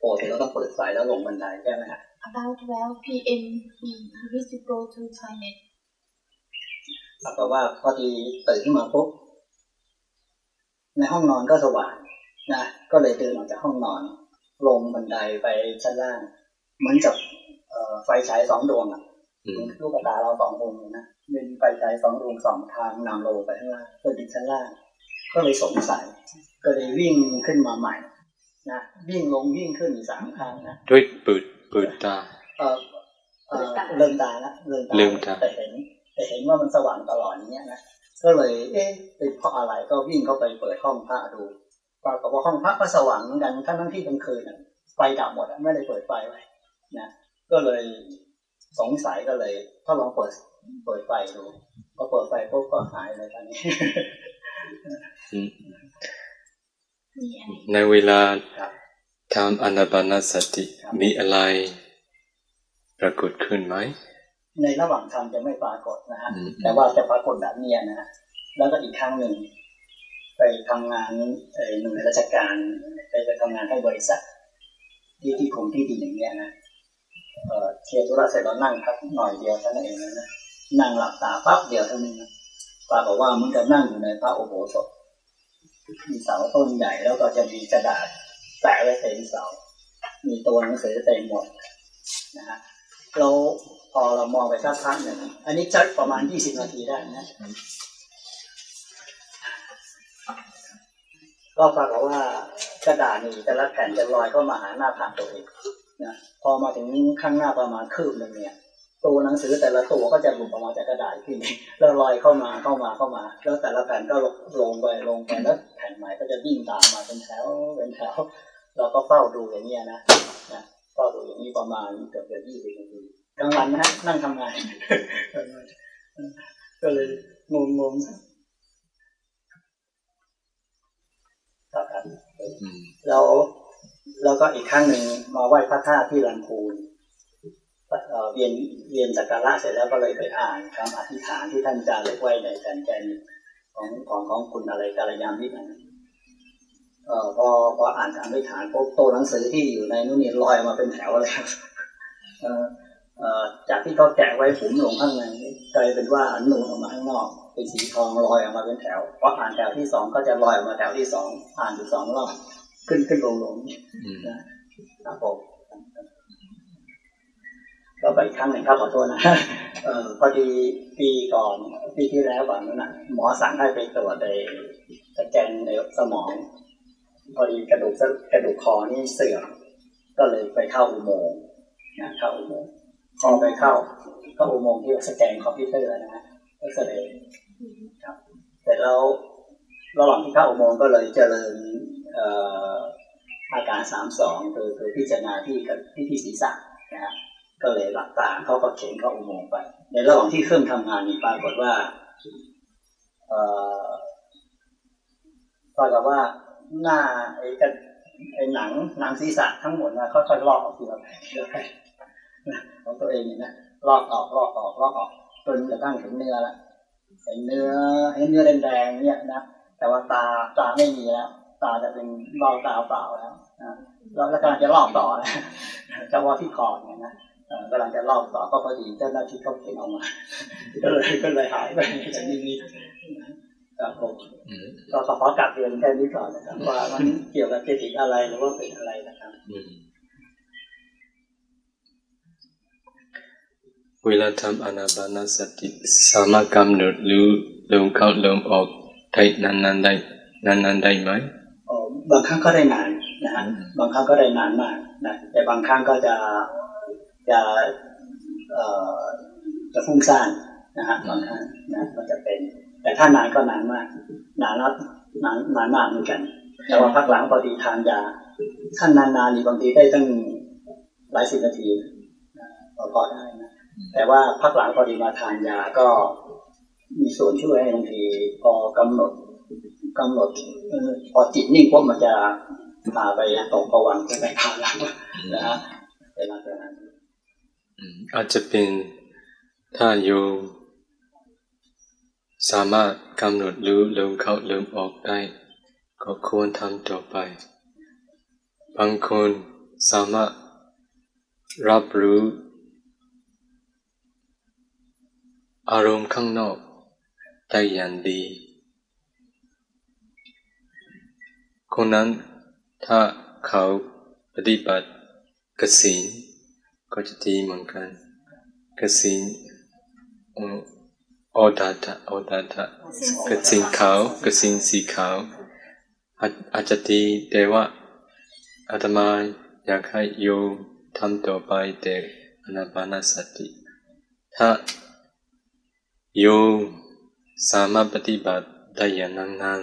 ปกติเราต้องเปิดไฟแล้วลงบันไดใช่ไหมฮะ about 12 p.m. he used to go to toilet ปรากฏว่าพอดีตื่นขึ้นมาปุ๊บในห้องนอนก็สว่างนะก็เลยเดินออกจากห้องนอน ลงบันไดไปชั้นล่าง เหมือนกับเอ่อไฟฉายสองดวงอะ Mm. ลูกตาเราสองดวงนะเป็นไฟฉายสองดวงสองทางนำลงไปข้างล่างเพื่อถึงชั้นล่าง ก็เลยสงสัย ก็เลยวิ่งขึ้นมาใหม่นะวิ่งลงวิ่งขึ้นสามครั้งนะด้วยเปิดเปิดตาเออเออเริ่มตาละเริ่มตาลืมตาแต่เห็น แต่เห็นนว่ามันสว่างตลอดอย่างเงี้ยนะก็เลย เอ๊ะเป็นเพราะอะไรก็วิ่งเข้าไปเปิดห้องพระดูปรากฏว่าห้องพระก็สว่างเหมือนกันทั้งทั้งที่กลางคืนไฟดับหมดไม่ได้เปิดไฟไว้นะก็เลยสงสัยก็เลยถ้าลองเปิดเปิดไฟดูพอเปิดไฟปุ๊บก็หายเลยตอนนี้ในเวลาทำอนาปานสติมีอะไรปรากฏขึ้นไหม ในระหว่างทำจะไม่ปรากฏนะฮะแต่ว่าจะปรากฏแบบนี้นะฮะแล้วก็อีกครั้งหนึ่งไปทำงานหน่วยราชการไปไปทำงานให้บริษัท ที่ที่ผมที่ดินอย่างเงี้ยนะเอ่อเคลียร์ธุระเสร็จแล้วนั่งพักหน่อยเดียวเท่านั้นเองนะนั่งหลับตาปั๊บเดียวเท่านั้นนะปรากฏว่ามันจะนั่งอยู่ในพระโอโบสถมีเสาต้นใหญ่แล้วก็จะมีกระดาษแปะไว้เต็มเสา มีตัวหนังสือเต็มหมดนะฮะเรา พอเรามองไปสักพักหนึ่งอันนี้จัดประมาณยี่สิบนาทีได้นะ ก็ปรากฏว่ากระดาษนี่แต่ละแผ่นจะลอยเข้ามาหาหน้าผากตัวเองนะพอมาถึงข้างหน้าประมาณคืบหนึ่งเนี่ยตัวหนังสือแต่ละตัวก็จะหลุดออกมาจากกระดาษขึ้นแล้วลอยเข้ามาเข้ามาเข้ามา แล้วแต่ละแผ่นก็ลงไปลงไปแล้วแผ่นใหม่ก็จะวิ่งตามมาเป็นแถวเป็นแถวเราก็เฝ้าดูอย่างเนี้นะนะเฝ้าดูอย่างนี้ประมาณเกือบเกือบยี่สิบนาที กลางวันนะฮะนั่งทำงานก็เลยงงงครับแล้วแล้วก็อีกครั้งหนึ่งมาไหว้พระธาตุที่ลำพูนเรียนเรียนสักการะเสร็จแล้วก็เลยไปอ่านคำอธิษฐานที่ท่านจารึกไว้ในแผ่นแกนของของของคุณอะไรกาลยามวิทย์เอ่อพอพออ่านคำอธิษฐานปุ๊บโตหนังสือที่อยู่ในนู่นนี่ลอยมาเป็นแถวเลย จากที่เขาแกะไว้ผมลงข้างในกลายเป็นว่าอันนูนออกมาข้างนอก เป็นสีทองลอยออกมาเป็นแถวพออ่านแถวที่สองก็จะลอยออกมาแถวที่สองอ่านอยู่สองรอบขึ้นขึ้นลงลงนะครับผมก็ไปครั้งหนึ่งครับขอโทษนะเออพอดีปีก่อนปีที่แล้วก่อนนั้นนะหมอสั่งให้ไปตรวจในสแกนในสมอง พอดีกระดูกกระดูกคอนี่เสื่อมก็เลยไปเข้าอุโมงค์นะเข้าอุโมงค์ พอไปเข้าเข้าอุโมงค์ที่สแกนคอมพิวเตอร์นะฮะก็แสดงครับเสร็จแล้วระหว่างที่เข้าอุโมงค์ก็เลยเจริญอาการสามสองคือคือพิจารณาที่ที่ที่ศีรษะนะฮะก็เลยหลับตาเขาก็เข็นเข้าอุโมงค์ไป ในระหว่างที่เครื่องทำงานนี่ปรากฏว่าเอ่อปรากฏว่าหน้าไอ้กันไอ้หนังหนังศีรษะทั้งหมดนะค่อยๆลอกออกทีละแผ่นทีละแผ่น ของตัวเองเนี่ยนะลอกออกลอกออกลอกออกจนกระทั่งถึงเนื้อละเห็นเนื้อเห็นเนื้อแดงๆเนี่ยนะแต่ว่าตาตาไม่มีแล้วตาจะเป็นเบาตาเปล่าแล้วนะแล้วกำลังจะลอกต่อนะจะว่าที่คอเนี่ยนะกำลังจะลอกต่อก็พอดีเจ้าหน้าที่เขาเข็นออกมาก็เลยก็เลยหายไปจากนี้นี้ครับผมก็ขอกลับเรียนแค่นี้ก่อนนะครับว่ามันเกี่ยวกับเจติอะไรหรือว่าเป็นอะไรนะครับ เวลาทำอนาบานาสติสามารถกำหนดรู้ลมเข้าลมออกได้นานๆได้นานๆได้ไหมบางครั้งก็ได้นานนะฮะบางครั้งก็ได้นานมากนะแต่บางครั้งก็จะจะเอ่อจะฟุ้งซ่านนะฮะบางครั้งนะมันจะเป็น แต่ถ้านานก็นานมาก นานนับนานนานมากเหมือนกัน แต่ว่าพักหลังพอดีทานยาขั้นนานๆนี่บางทีได้ตั้งหลายสิบนาทีพอได้นะ แต่ว่าพักหลังพอดีมาทานยาก็มีส่วนช่วยให้บางทีพอกำหนดกำหนดพอจิตนิ่งปุ๊บมันจะพาไปตกประวังจะไปพาหลังนะฮะเวลาเกิดนั้นอาจจะเป็นถ้าโยมสามารถกำหนดรู้ลมเข้าลมออกได้ ก็ควรทำต่อไป บางคนสามารถรับรู้ อารมณ์ข้างนอกได้อย่างดี คนนั้นถ้าเขาปฏิบัติกสินก็จะดีเหมือนกันกสินโอดาตะโอดาตะกสินขาวกสินสีขาวอาจจะดีแต่ว่าอาตมาอยากให้โยมทำต่อไปแต่อนาปานาสติ ถ้า โยมสามารถปฏิบัติได้อย่างนาน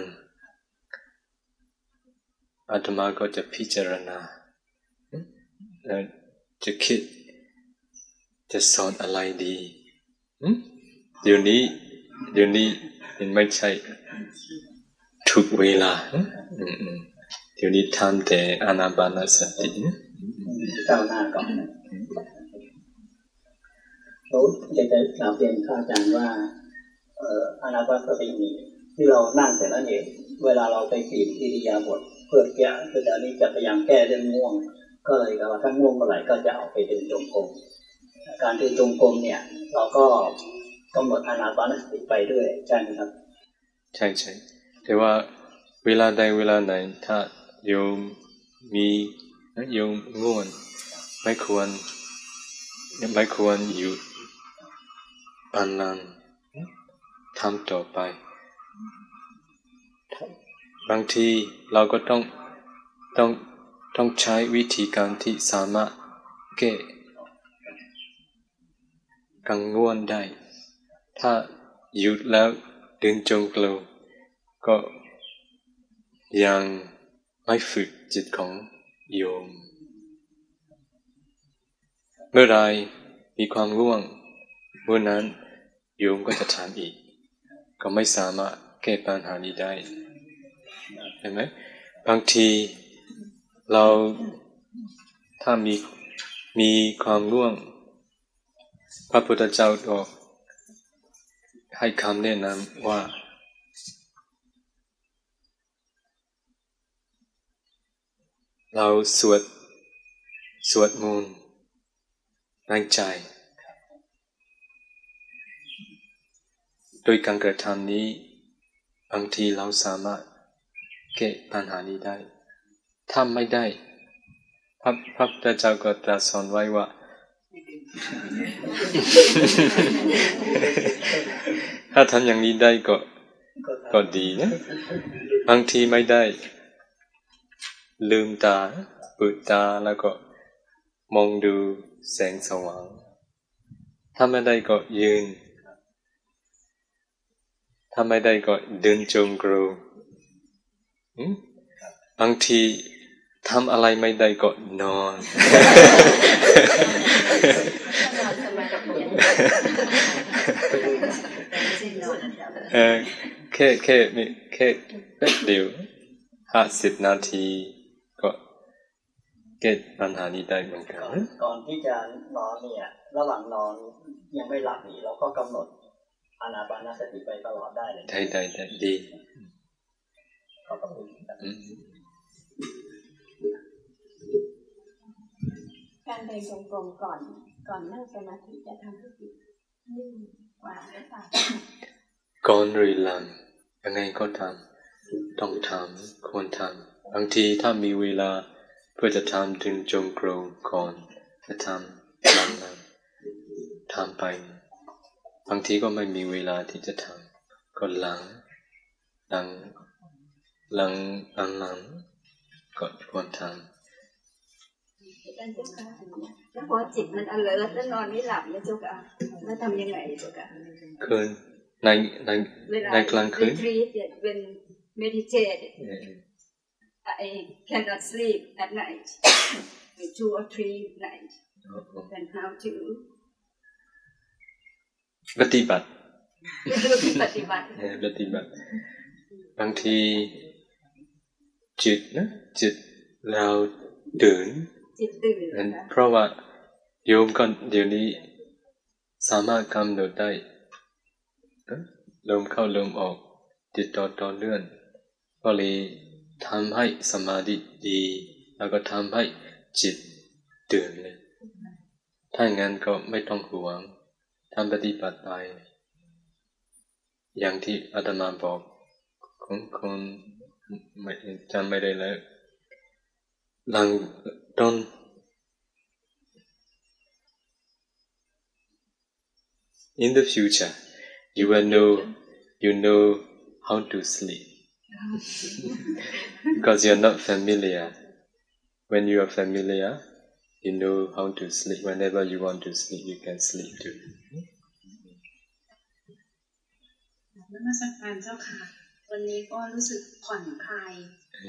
ๆอาตมาก็จะพิจารณาจะคิดจะสอนอะไรดีเดี๋ยวนี้ เดี๋ยวนี้มันไม่ใช่ทุกเวลาเดี๋ยวนี้ทำแต่อนาบานสติก้าวหน้าก่อน เราจะจะกล่าวเรียนข้าอาจารย์ว่าเอ่ออนาบานาสตินี้ที่เรานั่งเสร็จแล้วเนี่ยเวลาเราไปปีนอิริยาบถเพื่อแก้คือตอนนี้จะพยายามแก้เรื่องง่วง ก็เลยก็ว่าถ้าง่วงเมื่อไหร่ก็จะเอาไปเดินจงกรมการเดินจงกรมเนี่ย เราก็กำหนดอนาปานสติไปด้วยใช่ไหมครับ ใช่ใช่แต่ว่าเวลาใดเวลาไหนถ้าโยมมีโยมง่วนไม่ควรไม่ควรอยู่ อันนั้นทำต่อไป บางทีเราก็ต้องต้องต้องใช้วิธีการที่สามารถแก้กังวลได้ ถ้าหยุดแล้วเดินจงกรมก็ยังไม่ฝึกจิตของโยม เมื่อไรมีความง่วงเมื่อนั้น โยมก็จะทำอีก ก็ไม่สามารถแก้ปัญหานี้ได้เห็นไหมบางทีเราถ้ามีมีความง่วง พระพุทธเจ้าก็ให้คำแนะนำว่า เราสวดสวดมนต์ในใจ โดยการกระทำนี้ บางทีเราสามารถแก้ปัญหานี้ได้ ถ้าไม่ได้ พระพระพุทธเจ้าก็ตรัสสอนไว้ว่า ถ้าทำอย่างนี้ได้ก็ก็ดีนะ บางทีไม่ได้ ลืมตาเปิดตาแล้วก็มองดูแสงสว่าง ถ้าไม่ได้ก็ยืน ถ้าไม่ได้ก็เดินจงกรมบางทีทำอะไรไม่ได้ก็นอนเออแค่แค่มีแค่แป๊บเดียวห้าสิบนาทีก็แก้ปัญหานี้ได้เหมือนกันก่อนที่จะนอนเนี่ย ระหว่างนอนยังไม่หลับนี่เราก็กำหนด อานาปานสติไปตลอดได้เลยได้ได้ได้ดีขอบคุณการเดินจงกรมก่อน ก่อนนั่งสมาธิจะทำให้จิตนิ่งกว่าหรือเปล่าก่อนหรือหลังยังไงก็ทำต้องทำควรทำบางทีถ้ามีเวลาเพื่อจะทำดึงจงกรมก่อนจะทำหลังนั้นทำไป บางทีก็ไม่มีเวลาที่จะทำก็หลังหลังหลังหลังหลังก็ควรทำแล้วพอจิตมันอเลิร์แล้วนอนไม่หลับเนี่ยเจ้าค่ะแล้วทำยังไงเจ้าค่ะคืนในในในกลางคืน when meditate I cannot sleep at night two or three nights and how to ปฏิบัติปฏิบัติปฏิบัติ บางที จิตนะจิตเราเดินจิตตื่นเพราะว่าโยมก็เดี๋ยวนี้ สามารถกำหนดได้ลมเข้าลมออกติดต่อต่อเนื่องก็เลยทำให้สมาธิดี แล้วก็ทำให้จิตตื่นเลย ถ้าอย่างนั้นก็ไม่ต้องห่วง ทำปฏิบัติไป อย่างที่อาตมาบอกคุณคุณจำไม่ได้แล้วหลังต้น in the future you will know you know how to sleep because you're not familiar when you are familiar you know how to sleep whenever you want to sleep you can sleep too นมัสการเจ้าค่ะ วันนี้ก็รู้สึกผ่อนคลาย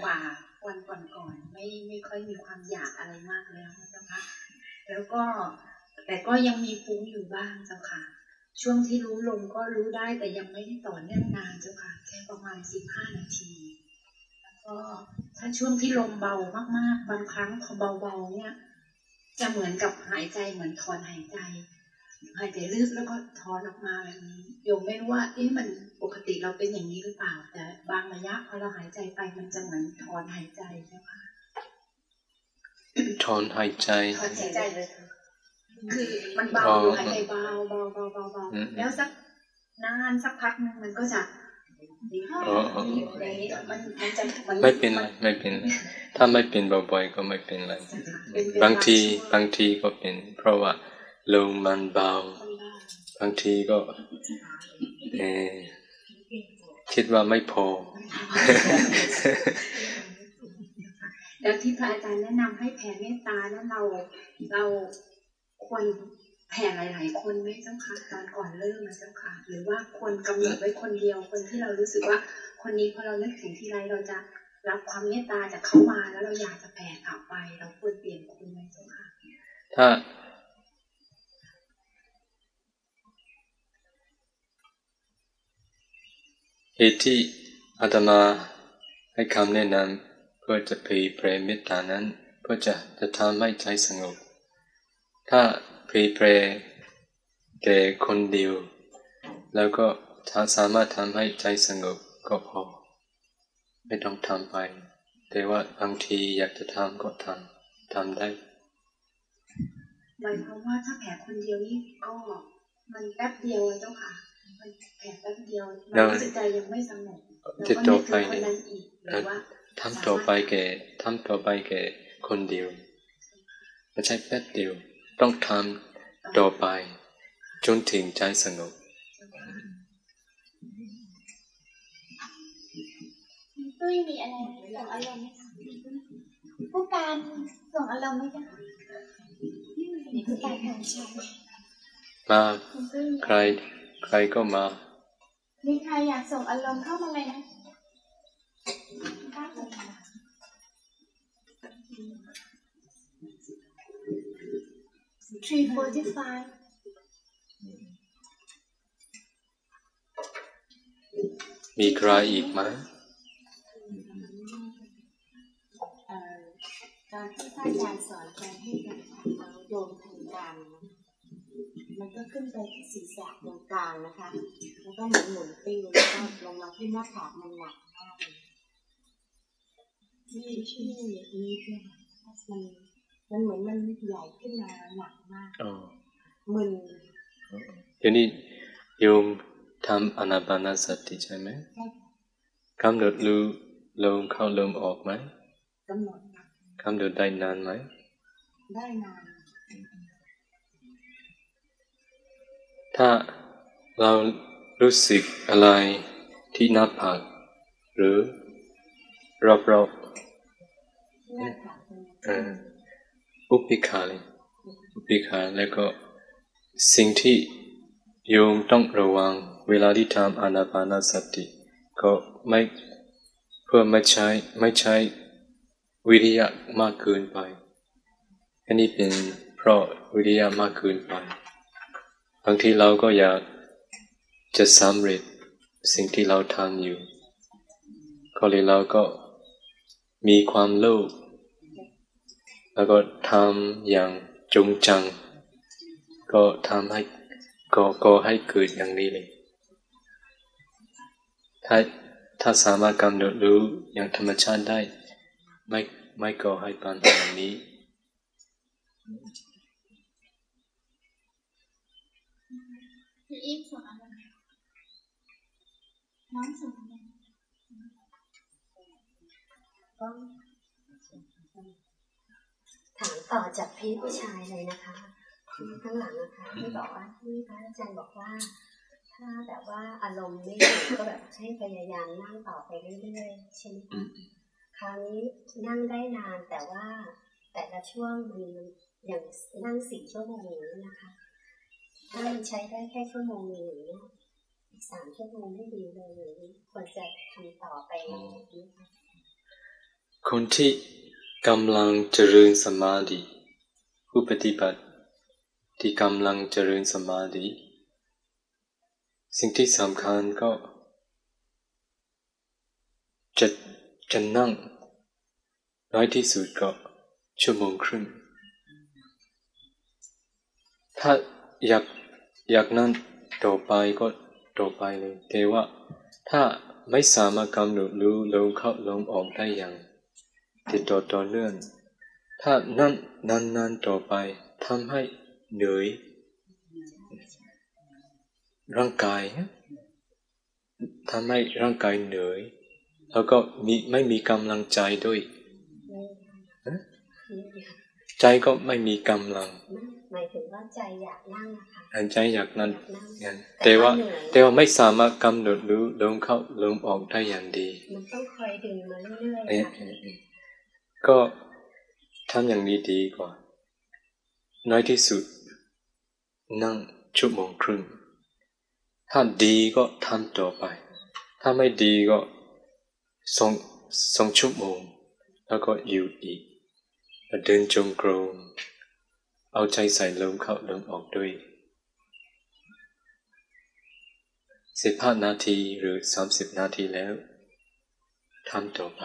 กว่าวันก่อนๆไม่ไม่ค่อยมีความอยากอะไรมากแล้วเจ้าค่ะแล้วก็แต่ก็ยังมีฟุ้งอยู่บ้างเจ้าค่ะ ช่วงที่รู้ลมก็รู้ได้แต่ยังไม่ได้ต่อเนื่องนานเจ้าค่ะแค่ประมาณสิบห้านาทีแล้วก็ถ้าช่วงที่ลมเบามากๆ บางครั้งพอเบาๆเนี่ย จะเหมือนกับหายใจเหมือนถอนหายใจ หายใจลึกแล้วก็ถอนออกมาแบบนี้โยมไม่รู้ว่าเอ๊ะมันปกติเราเป็นอย่างนี้หรือเปล่า แต่บางระยะพอเราหายใจไปมันจะเหมือนถอนหายใจเจ้าค่ะถอนหายใจถอนหายใจเลยค่ะคือมันเบาอยู่หายใจเบาเบาเบาเบาเบาอืมแล้วสักนานสักพักหนึ่งมันก็จะ ไม่เป็นไรไม่เป็นไรถ้าไม่เป็นบ่อยๆก็ไม่เป็นไรเป็นเป็นบางทีช่วบางทีก็เป็น เพราะว่าลมมันเบา บางทีก็เออคิดว่าไม่พอ แล้วที่พระอาจารย์แนะนำให้แผ่เมตตานั้นเราเราควร แผ่หลาย ๆ คนไหมเจ้าคะตอนก่อนเริ่มนะเจ้าค่ะ หรือว่าควรกำหนดไว้คนเดียวคนที่เรารู้สึกว่า คนนี้พอเรานึกถึงทีไรเราจะรับความเมตตาจากเขามาแล้วเราอยากจะแผ่กลับไปเราควรเปลี่ยนคนไหมเจ้าค่ะถ้าเหตุที่อาตมาให้คำแนะนำเพื่อจะเผยแผ่เมตตานั้น เพื่อจะจะทำให้ใจสงบ ถ้า เผยแผ่แก่คนเดียว แล้วก็ถ้าสามารถทำให้ใจสงบก็พอ ไม่ต้องทำไป แต่ว่าบางทีอยากจะทำก็ทำทำได้หมายความว่าถ้าแผ่คนเดียวนี่ก็มันแป๊บเดียวอะเจ้าค่ะ มันแผ่แป๊บเดียวเรารู้สึกใจยังไม่สงบเราจะก็ต่นึอกไปถึงคนเนี่ยนั้นอีกหรือว่าทำต่อไปแก่ทำต่อไปแก่คนเดียวไม่ใช่แป๊บเดียว ต้องทำต่อไป จนถึงใจสงบตุ้ยมีอะไรส่งอารมณ์ไหมคะผู้การส่งอารมณ์ไหมคะผู้การของฉันมาคุณตุ้ยใครใครก็มา มีใครอยากส่งอารมณ์เข้ามาเลยนะได้เลย อาจารย์สอนการให้การทำเราโยมทำกลางมันก็ขึ้นไปที่ศีรษะตรงกลางนะคะ แล้วก็หมุนหมุนติ้วแล้วก็ลงมาที่หน้าผากมันหนักมากเลยที่ที่นี้เนี่ยมัน มันเหมือนมันใหญ่ขึ้นมาหนักมากอ๋อมึนเดี๋ยวนี้โยมทำอนาปานสติใช่ไหมใช่ค่ะกำหนดรู้ลมเข้าลมออกไหมกำหนดกำหนดได้นานไหม ได้นาน ถ้าเรารู้สึกอะไรที่หน้าผากหรือรอบหน้าผากเป็นๆเอุปิขาเลยอุปิขาแล้วก็สิ่งที่โยมต้องระวังเวลาที่ทำอานาปานสติ ก็ไม่เพื่อไม่ใช้ไม่ใช้วิริยะมากเกินไป อันนี้เป็นเพราะวิริยะมากเกินไป บางทีเราก็อยากจะสำเร็จสิ่งที่เราทำอยู่ ก็เลยเราก็มีความโลภ แล้วก็ทำอย่างจงจัง ก็ทำให้ก็ก็ให้เกิดอย่างนี้เลย ถ้าถ้าสามารถกำหนดรู้อย่างธรรมชาติได้ ไม่ไม่ก่อให้ปัญหาอย่างนี้พี่อีฟส่งอารมณ์น้องส่งอารมณ์ก็ ถามต่อจากพี่ผู้ชายเลยนะคะที่ข้างหลังนะคะที่บอกว่าที่พระอาจารย์บอกว่า ถ้าแบบว่าอารมณ์ไม่อยู่ก็แบบให้พยายามนั่งต่อไปเรื่อยๆใช่ไหมอืคะมคราวนี้นั่งได้นานแต่ว่าแต่ละช่วงมันอย่างนั่งสี่ชั่วโมงอย่างนี้นะคะ ถ้ามันใช้ได้แค่ชั่วโมงหนึงอย่างเนี้ยสามชั่วโมงไม่ดีเลยหรือควรจะทำต่อไปคนที่ กำลังเจริญสมาธิผู้ปฏิบัติ ที่กำลังเจริญสมาธิสิ่งที่สำคัญก็ จะจะนั่ง น้อยที่สุดก็ชั่วโมงครึ่ง ถ้าอยากอยากนั่งต่อไปก็ต่อไปเลยแต่ว่าถ้าไม่สามารถกำหนดรู้ลมเข้าลมออกได้อย่าง ติดต่อต่อเนื่อง ถ้านั่นนานๆต่อไปทำให้เหนื่อยร่างกายทำให้ร่างกายเหนื่อยแล้วก็มีไม่มีกำลังใจด้วย ใจก็ไม่มีกำลังหมายถึงว่าใจอยากนั่งนะคะใจอยากนั่งแต่ว่าแต่ว่าไม่สามารถกำหนดรู้ลมเข้าลมออกได้อย่างดี มันต้องคอยดึงมาเรื่อยๆ ก็ทำอย่างนี้ดีกว่า น้อยที่สุด นั่งชั่วโมงครึ่ง ถ้าดีก็ทำต่อไป ถ้าไม่ดีก็สองสองชั่วโมง แล้วก็อยู่อีกเดินจงกรมเอาใจใส่ลมเข้าลมออกด้วยสิบห้านาทีหรือสามสิบนาทีแล้วทำต่อไป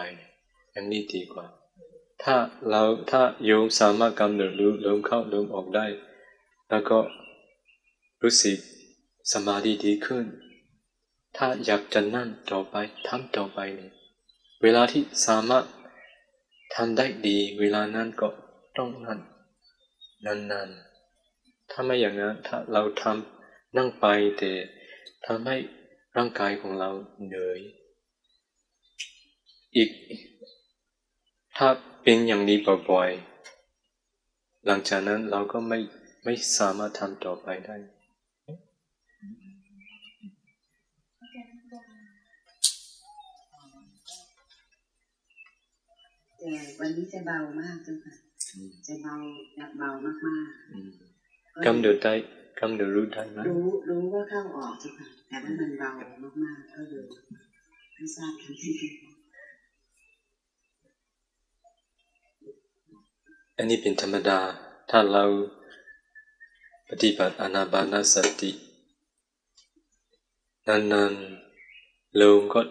อย่างนี้ดีกว่า ถ้าเราถ้าโยมสามารถกำหนดรู้ลมเข้าลมออกได้ แล้วก็รู้สึกสมาธิดีขึ้น ถ้าอยากจะนั่งต่อไปทำต่อไปเลยเวลาที่สามารถทำได้ดี เวลานั้นก็ต้องนั่งนานๆถ้าไม่อย่างนั้นถ้าเราทำนั่งไปแต่ทำให้ร่างกายของเราเหนื่อยอีกถ้า เป็นอย่างนี้บ่อยๆหลังจากนั้นเราก็ไม่ไม่สามารถทำต่อไปได้แต่วันนี้จะเบามากจ้ะค่ะ จะเบาจะเบามากๆกำเดือดได้กำเดือดรู้ได้ไหมรู้รู้ว่าเข้าออกจ้ะค่ะแต่ว่ามันเบามากๆก็เลยไม่ทราบทันที อันนี้เป็นธรรมดา ถ้าเราปฏิบัติอนาบานสติ นานๆลงก็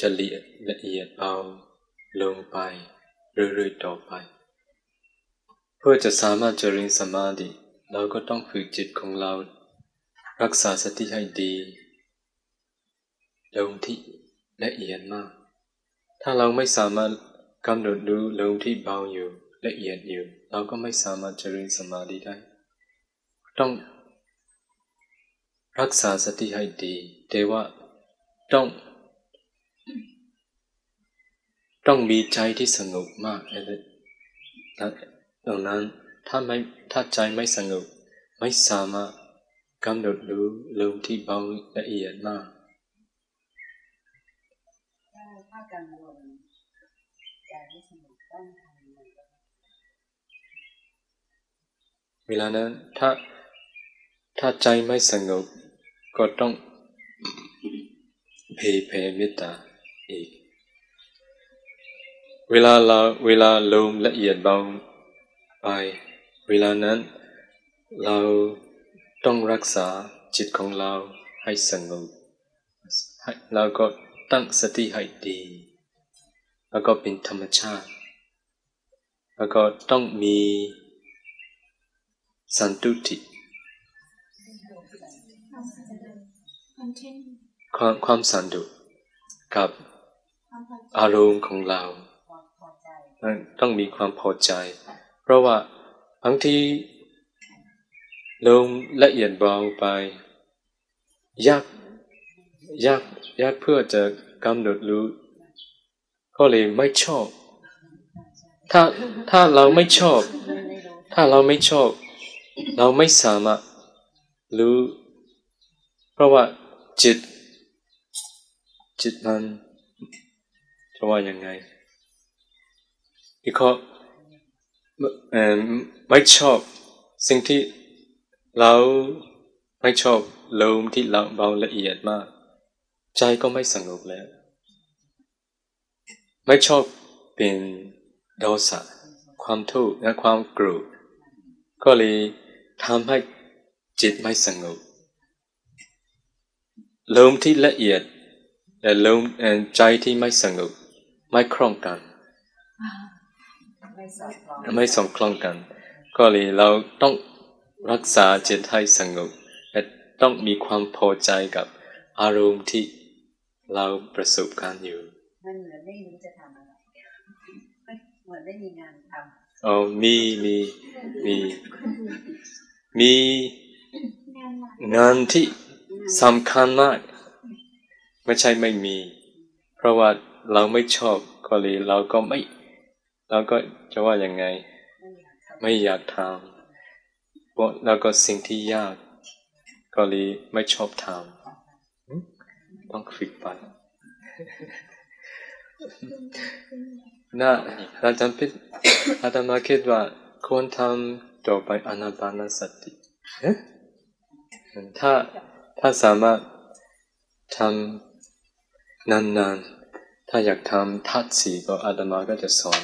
จะละเอียดละเอียดเบาลงไป เรื่อยๆต่อไป เพื่อจะสามารถเจริญสมาธิเราก็ต้องฝึกจิตของเรา รักษาสติให้ดีลงที่ละเอียดมาก ถ้าเราไม่สามารถกำหนดดูลงที่เบาอยู่ ละเอียดอยู่ เราก็ไม่สามารถเจริญสมาธิได้ ต้องรักษาสติให้ดี แต่ว่าต้อง ต้องมีใจที่สงบมากเลยดังนั้นถ้าไม่ถ้าใจไม่สงบไม่สามารถกำหนดรู้ลมที่เบาละเอียดมากถ้ากังวลใจไม่สงบต้องทำ เวลานั้นถ้าถ้าใจไม่สงบก็ต้องเพย์เพย์เมตตาอีก เวลาเราเวลาลมละเอียดเบาไป เวลานั้น เราต้องรักษาจิตของเราให้สงบเราก็ตั้งสติให้ดี แล้วก็เป็นธรรมชาติ แล้วก็ต้องมี สันตุติความความสันตุกับอารมณ์ของเรา ต้องมีความพอใจ เพราะว่าบางทีลมละเอียดเบาไป ยากยากยากเพื่อจะกำหนดรู้ ก็เลยไม่ชอบ ถ้าถ้าเราไม่ชอบ ถ้าเราไม่ชอบ เราไม่สามารถรู้ เพราะว่าจิต จิตมันจะว่ายังไงที่เขาไม่ชอบสิ่งที่เราไม่ชอบลมที่เราเบาละเอียดมาก ใจก็ไม่สงบแล้ว ไม่ชอบเป็นโดสะความทุกข์และความโกรธก็เลย ทำให้จิตไม่สงบลมที่ละเอียดและลมใจที่ไม่สงบไม่คล่องกัน ไม่สอดคล้องกัน ก็เลยเราต้องรักษาจิตให้สงบและต้องมีความพอใจกับอารมณ์ที่เราประสบการณ์อยู่มันเหมือนไม่รู้จะทำอะไรเหมือนไม่มีงานทำอ๋อมีมีมี มีงานที่สำคัญมาก ไม่ใช่ไม่มี เพราะว่าเราไม่ชอบก็เลยเราก็ไม่ เราก็จะว่ายังไง ไม่อยากทำเพราะแล้วก็สิ่งที่ยากก็เลยไม่ชอบทำต้องฝึกไปน่าอาจารย์พิอาตมาคิดว่าควรทำ ต่อไปอนาปานสติถ้าถ้าสามารถทำนานๆ ถ้าอยากทำทัดสีก็อาตมาก็จะสอน